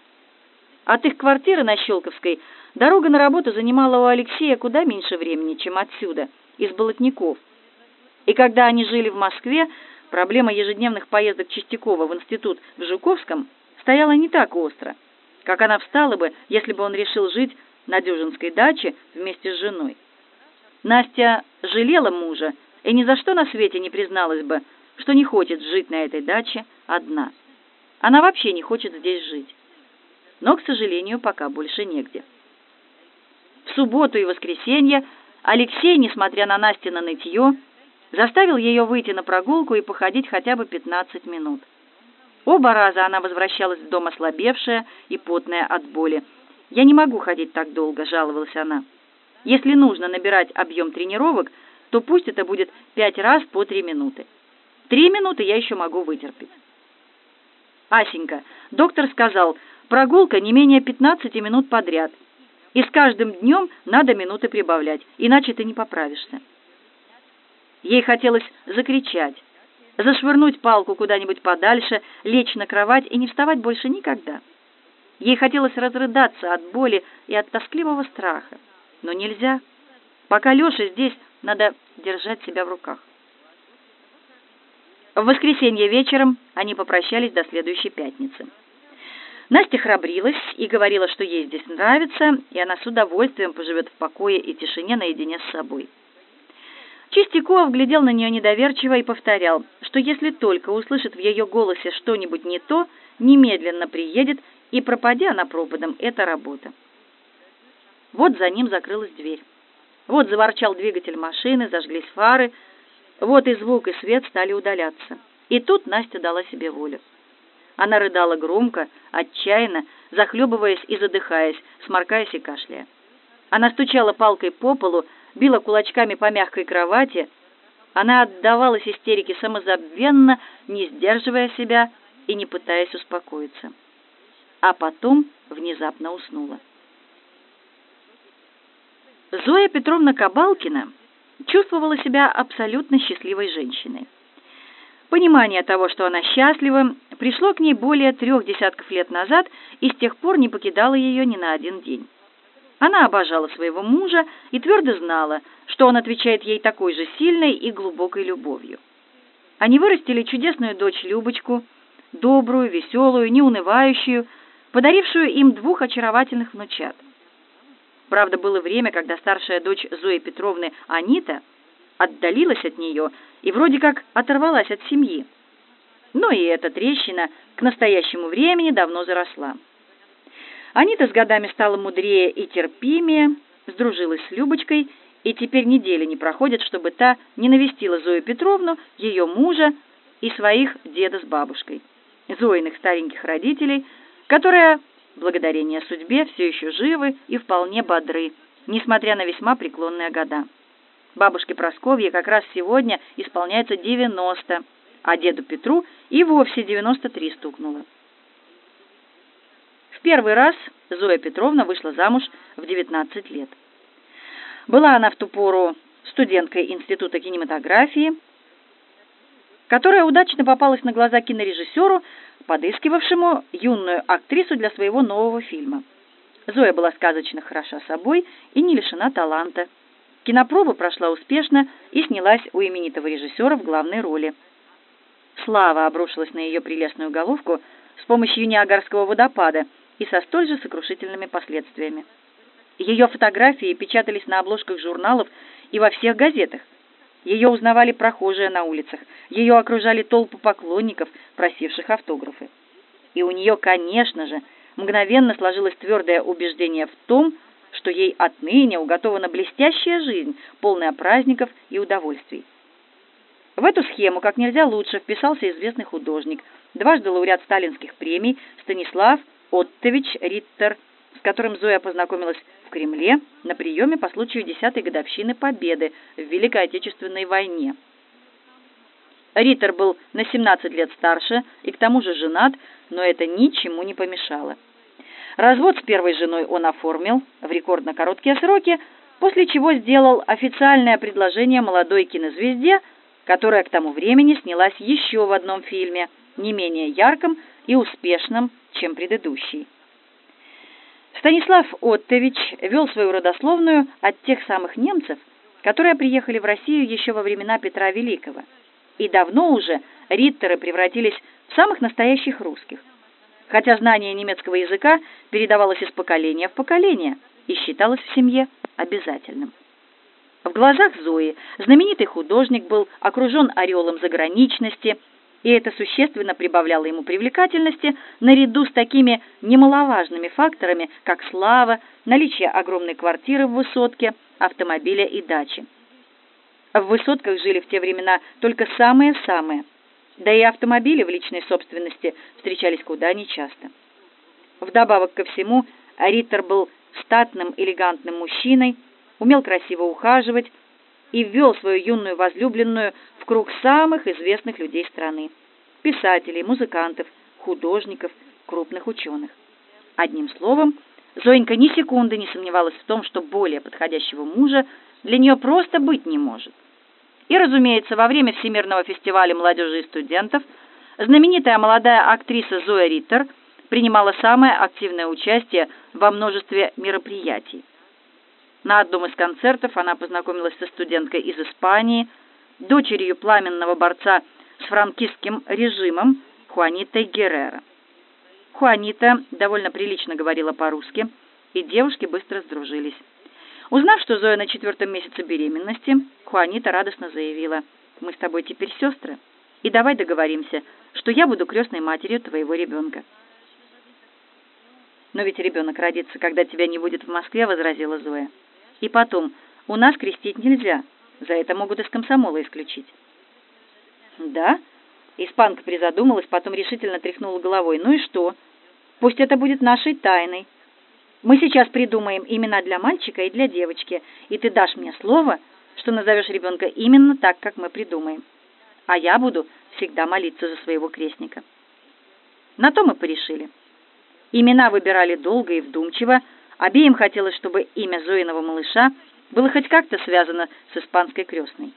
От их квартиры на Щелковской дорога на работу занимала у Алексея куда меньше времени, чем отсюда, из Болотников. И когда они жили в Москве, проблема ежедневных поездок Чистякова в институт в Жуковском стояла не так остро, как она встала бы, если бы он решил жить на Дюжинской даче вместе с женой. Настя жалела мужа и ни за что на свете не призналась бы, что не хочет жить на этой даче одна. Она вообще не хочет здесь жить. Но, к сожалению, пока больше негде. В субботу и воскресенье Алексей, несмотря на Настина нытье, заставил ее выйти на прогулку и походить хотя бы 15 минут. Оба раза она возвращалась в дом ослабевшая и потная от боли. «Я не могу ходить так долго», — жаловалась она. «Если нужно набирать объем тренировок, то пусть это будет пять раз по три минуты. Три минуты я еще могу вытерпеть». «Асенька, доктор сказал, прогулка не менее 15 минут подряд, и с каждым днем надо минуты прибавлять, иначе ты не поправишься». Ей хотелось закричать, зашвырнуть палку куда-нибудь подальше, лечь на кровать и не вставать больше никогда. Ей хотелось разрыдаться от боли и от тоскливого страха. Но нельзя. Пока Леша здесь, надо держать себя в руках. В воскресенье вечером они попрощались до следующей пятницы. Настя храбрилась и говорила, что ей здесь нравится, и она с удовольствием поживет в покое и тишине наедине с собой. Чистяков глядел на нее недоверчиво и повторял, что если только услышит в ее голосе что-нибудь не то, немедленно приедет, и, пропадя на пропадом, это работа. Вот за ним закрылась дверь. Вот заворчал двигатель машины, зажглись фары, вот и звук, и свет стали удаляться. И тут Настя дала себе волю. Она рыдала громко, отчаянно, захлебываясь и задыхаясь, сморкаясь и кашляя. Она стучала палкой по полу, била кулачками по мягкой кровати. Она отдавалась истерике самозабвенно, не сдерживая себя и не пытаясь успокоиться. А потом внезапно уснула. Зоя Петровна Кабалкина чувствовала себя абсолютно счастливой женщиной. Понимание того, что она счастлива, пришло к ней более трех десятков лет назад и с тех пор не покидало ее ни на один день. Она обожала своего мужа и твердо знала, что он отвечает ей такой же сильной и глубокой любовью. Они вырастили чудесную дочь Любочку, добрую, веселую, неунывающую, подарившую им двух очаровательных внучат. Правда, было время, когда старшая дочь Зои Петровны Анита отдалилась от нее и вроде как оторвалась от семьи. Но и эта трещина к настоящему времени давно заросла. Анита с годами стала мудрее и терпимее, сдружилась с Любочкой, и теперь недели не проходит, чтобы та не навестила Зою Петровну, ее мужа и своих деда с бабушкой, Зоиных стареньких родителей, которые, благодарение судьбе, все еще живы и вполне бодры, несмотря на весьма преклонные года. Бабушке Просковье как раз сегодня исполняется 90, а деду Петру и вовсе 93 стукнуло первый раз Зоя Петровна вышла замуж в 19 лет. Была она в ту пору студенткой Института кинематографии, которая удачно попалась на глаза кинорежиссеру, подыскивавшему юную актрису для своего нового фильма. Зоя была сказочно хороша собой и не лишена таланта. Кинопроба прошла успешно и снялась у именитого режиссера в главной роли. Слава обрушилась на ее прелестную головку с помощью Ниагарского водопада – и со столь же сокрушительными последствиями. Ее фотографии печатались на обложках журналов и во всех газетах. Ее узнавали прохожие на улицах, ее окружали толпы поклонников, просивших автографы. И у нее, конечно же, мгновенно сложилось твердое убеждение в том, что ей отныне уготована блестящая жизнь, полная праздников и удовольствий. В эту схему как нельзя лучше вписался известный художник, дважды лауреат сталинских премий Станислав Оттович Риттер, с которым Зоя познакомилась в Кремле на приеме по случаю десятой годовщины Победы в Великой Отечественной войне. Риттер был на 17 лет старше и к тому же женат, но это ничему не помешало. Развод с первой женой он оформил в рекордно короткие сроки, после чего сделал официальное предложение молодой кинозвезде, которая к тому времени снялась еще в одном фильме, не менее ярком и успешном чем предыдущий. Станислав Оттович вел свою родословную от тех самых немцев, которые приехали в Россию еще во времена Петра Великого. И давно уже риттеры превратились в самых настоящих русских. Хотя знание немецкого языка передавалось из поколения в поколение и считалось в семье обязательным. В глазах Зои знаменитый художник был окружен ореолом заграничности, и это существенно прибавляло ему привлекательности наряду с такими немаловажными факторами, как слава, наличие огромной квартиры в высотке, автомобиля и дачи. В высотках жили в те времена только самые-самые, да и автомобили в личной собственности встречались куда нечасто. Вдобавок ко всему, Риттер был статным, элегантным мужчиной, умел красиво ухаживать и ввел свою юную возлюбленную в круг самых известных людей страны – писателей, музыкантов, художников, крупных ученых. Одним словом, Зоенька ни секунды не сомневалась в том, что более подходящего мужа для нее просто быть не может. И, разумеется, во время Всемирного фестиваля молодежи и студентов знаменитая молодая актриса Зоя Риттер принимала самое активное участие во множестве мероприятий. На одном из концертов она познакомилась со студенткой из Испании – дочерью пламенного борца с франкистским режимом Хуанитой Геррера. Хуанита довольно прилично говорила по-русски, и девушки быстро сдружились. Узнав, что Зоя на четвертом месяце беременности, Хуанита радостно заявила, «Мы с тобой теперь сестры, и давай договоримся, что я буду крестной матерью твоего ребенка». «Но ведь ребенок родится, когда тебя не будет в Москве», — возразила Зоя. «И потом, у нас крестить нельзя, за это могут из комсомола исключить. Да? Испанка призадумалась, потом решительно тряхнула головой. Ну и что? Пусть это будет нашей тайной. Мы сейчас придумаем имена для мальчика и для девочки, и ты дашь мне слово, что назовешь ребенка именно так, как мы придумаем. А я буду всегда молиться за своего крестника. На то мы порешили. Имена выбирали долго и вдумчиво. Обеим хотелось, чтобы имя Зоиного малыша было хоть как-то связано с испанской крестной.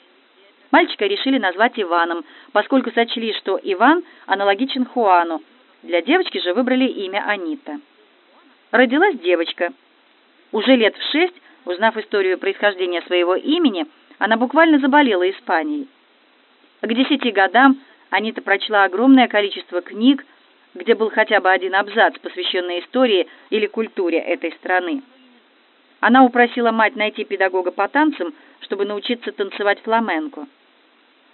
Мальчика решили назвать Иваном, поскольку сочли, что Иван аналогичен Хуану. Для девочки же выбрали имя Анита. Родилась девочка. Уже лет в шесть, узнав историю происхождения своего имени, она буквально заболела Испанией. К десяти годам Анита прочла огромное количество книг, где был хотя бы один абзац, посвященный истории или культуре этой страны. Она упросила мать найти педагога по танцам, чтобы научиться танцевать фламенко.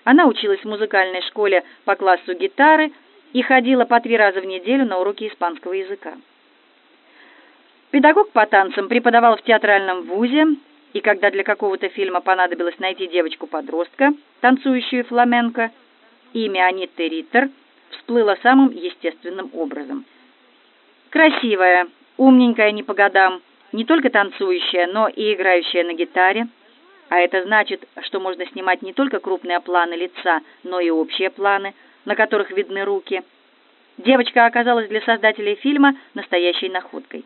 Она училась в музыкальной школе по классу гитары и ходила по три раза в неделю на уроки испанского языка. Педагог по танцам преподавал в театральном вузе, и когда для какого-то фильма понадобилось найти девочку-подростка, танцующую фламенко, имя Анитты Риттер всплыло самым естественным образом. Красивая, умненькая не по годам, не только танцующая, но и играющая на гитаре. А это значит, что можно снимать не только крупные планы лица, но и общие планы, на которых видны руки. Девочка оказалась для создателей фильма настоящей находкой.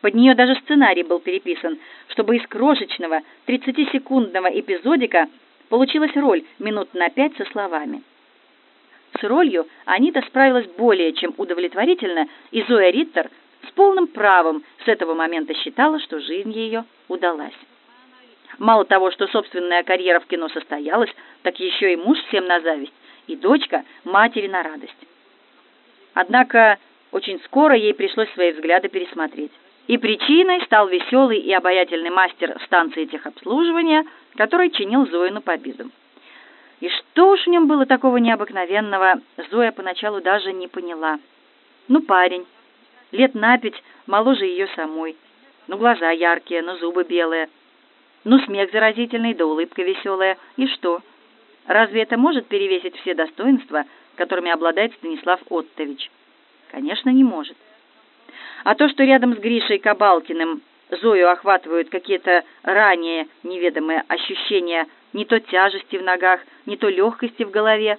Под нее даже сценарий был переписан, чтобы из крошечного 30-секундного эпизодика получилась роль минут на пять со словами. С ролью Анита справилась более чем удовлетворительно, и Зоя Риттер с полным правом с этого момента считала, что жизнь ее удалась. Мало того, что собственная карьера в кино состоялась, так еще и муж всем на зависть, и дочка матери на радость. Однако очень скоро ей пришлось свои взгляды пересмотреть. И причиной стал веселый и обаятельный мастер станции техобслуживания, который чинил Зоину победу. И что уж в нем было такого необыкновенного, Зоя поначалу даже не поняла. Ну, парень, лет на пять моложе ее самой. Ну, глаза яркие, ну, зубы белые. Ну, смех заразительный, да улыбка веселая. И что? Разве это может перевесить все достоинства, которыми обладает Станислав Оттович? Конечно, не может. А то, что рядом с Гришей Кабалкиным Зою охватывают какие-то ранее неведомые ощущения не то тяжести в ногах, не то легкости в голове,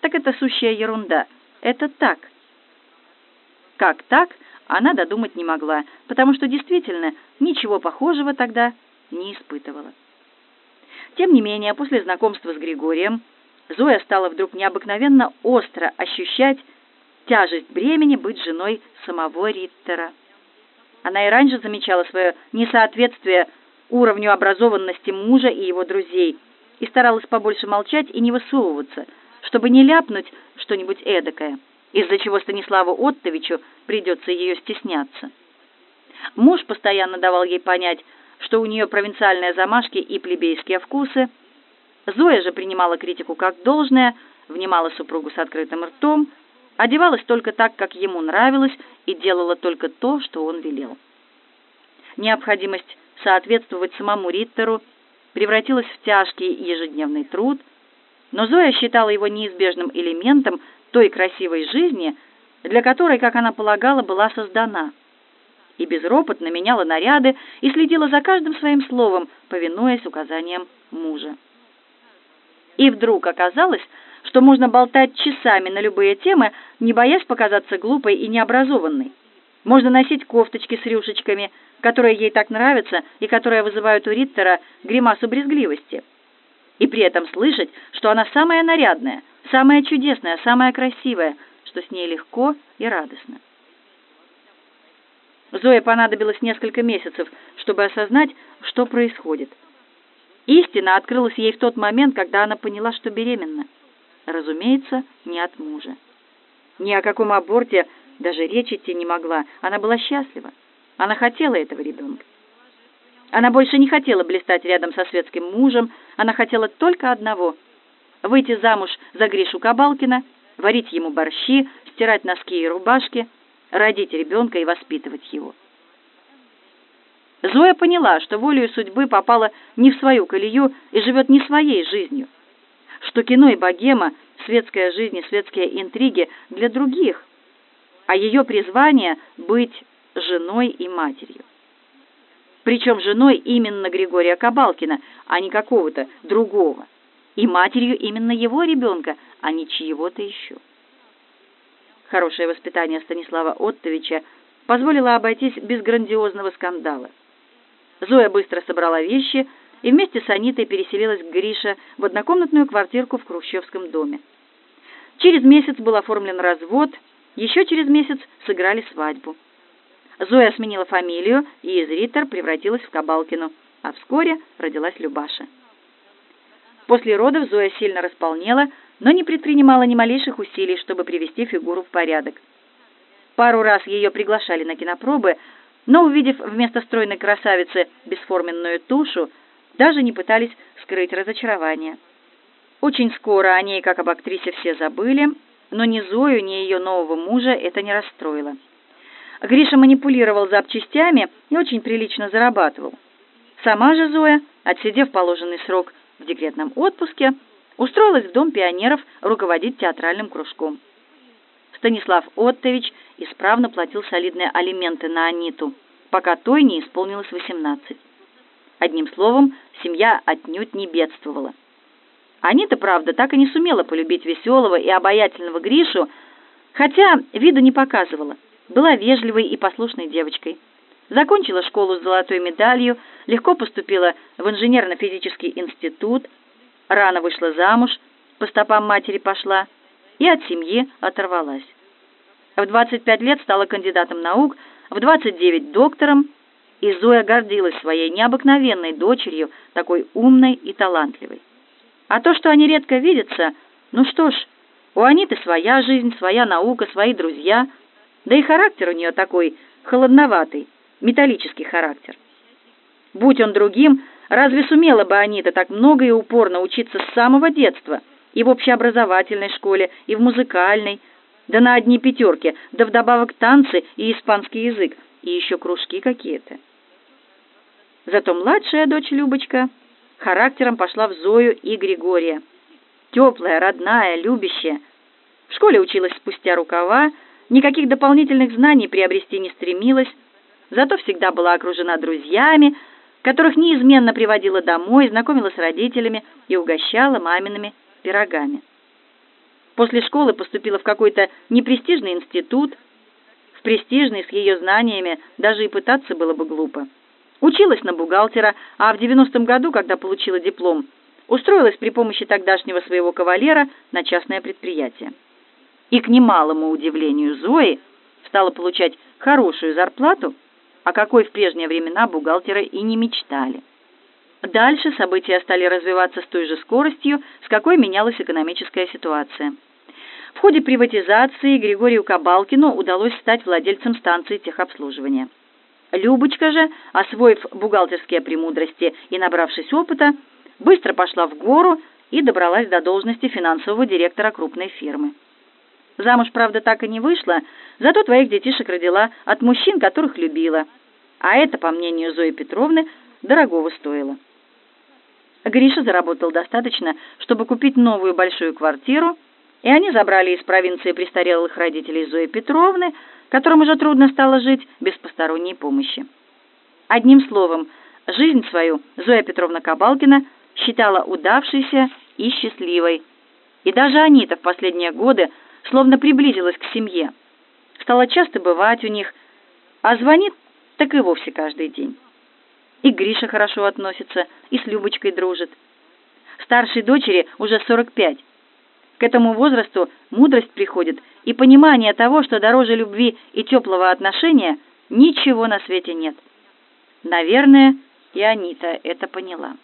так это сущая ерунда. Это так. Как так, она додумать не могла, потому что действительно ничего похожего тогда не испытывала. Тем не менее, после знакомства с Григорием Зоя стала вдруг необыкновенно остро ощущать тяжесть бремени быть женой самого Риттера. Она и раньше замечала свое несоответствие уровню образованности мужа и его друзей и старалась побольше молчать и не высовываться, чтобы не ляпнуть что-нибудь эдакое из-за чего Станиславу Оттовичу придется ее стесняться. Муж постоянно давал ей понять, что у нее провинциальные замашки и плебейские вкусы. Зоя же принимала критику как должное, внимала супругу с открытым ртом, одевалась только так, как ему нравилось, и делала только то, что он велел. Необходимость соответствовать самому Риттеру превратилась в тяжкий ежедневный труд, но Зоя считала его неизбежным элементом той красивой жизни, для которой, как она полагала, была создана, и безропотно меняла наряды и следила за каждым своим словом, повинуясь указаниям мужа. И вдруг оказалось, что можно болтать часами на любые темы, не боясь показаться глупой и необразованной. Можно носить кофточки с рюшечками, которые ей так нравятся и которые вызывают у Риттера гримасу брезгливости. И при этом слышать, что она самая нарядная, самая чудесная, самая красивая, что с ней легко и радостно. Зое понадобилось несколько месяцев, чтобы осознать, что происходит. Истина открылась ей в тот момент, когда она поняла, что беременна. Разумеется, не от мужа. Ни о каком аборте даже речи идти не могла. Она была счастлива. Она хотела этого ребенка. Она больше не хотела блистать рядом со светским мужем. Она хотела только одного — выйти замуж за Гришу Кабалкина, варить ему борщи, стирать носки и рубашки, родить ребенка и воспитывать его. Зоя поняла, что волею судьбы попала не в свою колею и живет не своей жизнью, что кино и богема, светская жизнь и светские интриги для других, а ее призвание — быть женой и матерью. Причем женой именно Григория Кабалкина, а не какого-то другого, и матерью именно его ребенка, а не чьего-то еще. Хорошее воспитание Станислава Оттовича позволило обойтись без грандиозного скандала. Зоя быстро собрала вещи и вместе с Анитой переселилась к Грише в однокомнатную квартирку в Хрущевском доме. Через месяц был оформлен развод, еще через месяц сыграли свадьбу. Зоя сменила фамилию и из Риттер превратилась в Кабалкину, а вскоре родилась Любаша. После родов Зоя сильно располнела, но не предпринимала ни малейших усилий, чтобы привести фигуру в порядок. Пару раз ее приглашали на кинопробы, но, увидев вместо стройной красавицы бесформенную тушу, даже не пытались скрыть разочарование. Очень скоро о ней, как об актрисе, все забыли, но ни Зою, ни ее нового мужа это не расстроило. Гриша манипулировал запчастями и очень прилично зарабатывал. Сама же Зоя, отсидев положенный срок в декретном отпуске, устроилась в Дом пионеров руководить театральным кружком. Станислав Оттович исправно платил солидные алименты на Аниту, пока той не исполнилось 18. Одним словом, семья отнюдь не бедствовала. Анита, правда, так и не сумела полюбить веселого и обаятельного Гришу, хотя виду не показывала. Была вежливой и послушной девочкой. Закончила школу с золотой медалью, легко поступила в инженерно-физический институт, рано вышла замуж, по стопам матери пошла и от семьи оторвалась. В 25 лет стала кандидатом наук, в 29 доктором, и Зоя гордилась своей необыкновенной дочерью, такой умной и талантливой. А то, что они редко видятся, ну что ж, у Аниты своя жизнь, своя наука, свои друзья, да и характер у нее такой холодноватый, металлический характер. Будь он другим, разве сумела бы Анита так много и упорно учиться с самого детства, и в общеобразовательной школе, и в музыкальной, да на одни пятерки, да вдобавок танцы и испанский язык, и еще кружки какие-то. Зато младшая дочь Любочка характером пошла в Зою и Григория. Теплая, родная, любящая. В школе училась спустя рукава, никаких дополнительных знаний приобрести не стремилась, зато всегда была окружена друзьями, которых неизменно приводила домой, знакомила с родителями и угощала мамиными пирогами. После школы поступила в какой-то непрестижный институт. В престижный с ее знаниями даже и пытаться было бы глупо. Училась на бухгалтера, а в 90-м году, когда получила диплом, устроилась при помощи тогдашнего своего кавалера на частное предприятие. И к немалому удивлению Зои стала получать хорошую зарплату, о какой в прежние времена бухгалтеры и не мечтали. Дальше события стали развиваться с той же скоростью, с какой менялась экономическая ситуация. В ходе приватизации Григорию Кабалкину удалось стать владельцем станции техобслуживания. Любочка же, освоив бухгалтерские премудрости и набравшись опыта, быстро пошла в гору и добралась до должности финансового директора крупной фирмы. Замуж, правда, так и не вышла, зато твоих детишек родила от мужчин, которых любила. А это, по мнению Зои Петровны, дорогого стоило. Гриша заработал достаточно, чтобы купить новую большую квартиру, и они забрали из провинции престарелых родителей Зои Петровны, которым уже трудно стало жить без посторонней помощи. Одним словом, жизнь свою Зоя Петровна Кабалкина считала удавшейся и счастливой. И даже Анита в последние годы словно приблизилась к семье. Стала часто бывать у них, а звонит так и вовсе каждый день. И Гриша хорошо относится, и с Любочкой дружит. Старшей дочери уже 45. К этому возрасту мудрость приходит и понимание того, что дороже любви и теплого отношения ничего на свете нет. Наверное, и Анита это поняла.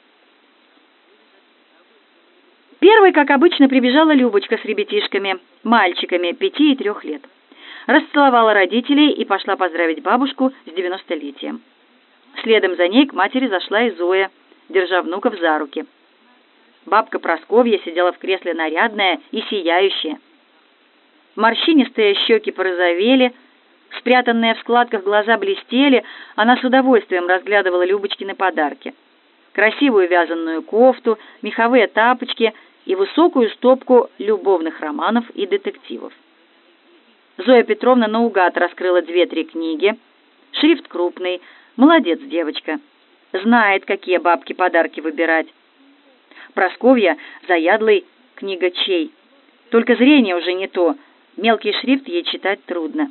Первой, как обычно, прибежала Любочка с ребятишками, мальчиками пяти и трех лет. Расцеловала родителей и пошла поздравить бабушку с девяностолетием. Следом за ней к матери зашла и Зоя, держа внуков за руки. Бабка Просковья сидела в кресле нарядная и сияющая. Морщинистые щеки порозовели, спрятанные в складках глаза блестели, она с удовольствием разглядывала Любочкины подарки. Красивую вязаную кофту, меховые тапочки и высокую стопку любовных романов и детективов. Зоя Петровна наугад раскрыла две-три книги. Шрифт крупный, Молодец девочка. Знает, какие бабки подарки выбирать. Просковья заядлый книгачей. Только зрение уже не то. Мелкий шрифт ей читать трудно.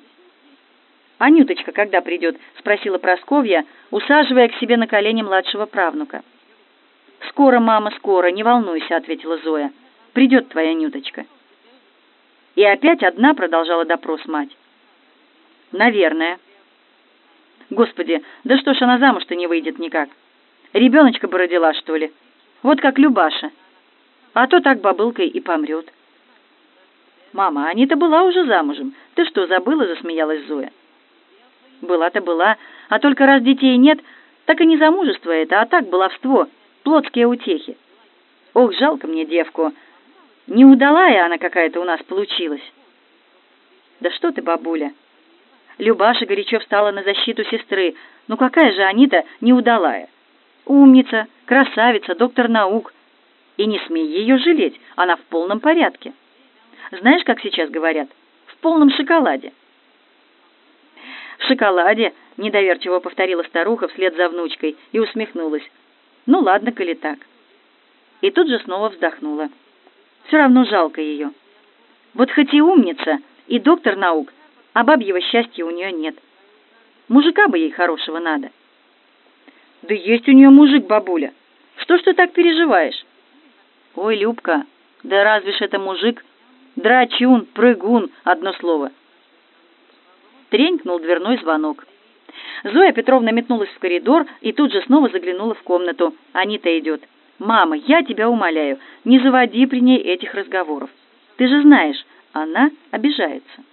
«Анюточка когда придет?» — спросила Просковья, усаживая к себе на колени младшего правнука. «Скоро, мама, скоро, не волнуйся», — ответила Зоя. «Придет твоя Анюточка». И опять одна продолжала допрос мать. «Наверное». Господи, да что ж она замуж-то не выйдет никак? Ребеночка бы родила, что ли? Вот как Любаша. А то так бабылкой и помрет. Мама, Анита была уже замужем. Ты что, забыла, засмеялась Зоя. Была-то была, а только раз детей нет, так и не замужество это, а так баловство, плотские утехи. Ох, жалко мне девку. Не удалая она какая-то у нас получилась. Да что ты, бабуля, Любаша горячо встала на защиту сестры. Ну какая же Анита неудалая? Умница, красавица, доктор наук. И не смей ее жалеть, она в полном порядке. Знаешь, как сейчас говорят? В полном шоколаде. В шоколаде, недоверчиво повторила старуха вслед за внучкой и усмехнулась. Ну ладно, коли так. И тут же снова вздохнула. Все равно жалко ее. Вот хоть и умница, и доктор наук, а бабьего счастья у нее нет. Мужика бы ей хорошего надо. Да есть у нее мужик, бабуля. Что ж ты так переживаешь? Ой, Любка, да разве ж это мужик? Драчун, прыгун, одно слово. Тренькнул дверной звонок. Зоя Петровна метнулась в коридор и тут же снова заглянула в комнату. Анита идет. «Мама, я тебя умоляю, не заводи при ней этих разговоров. Ты же знаешь, она обижается».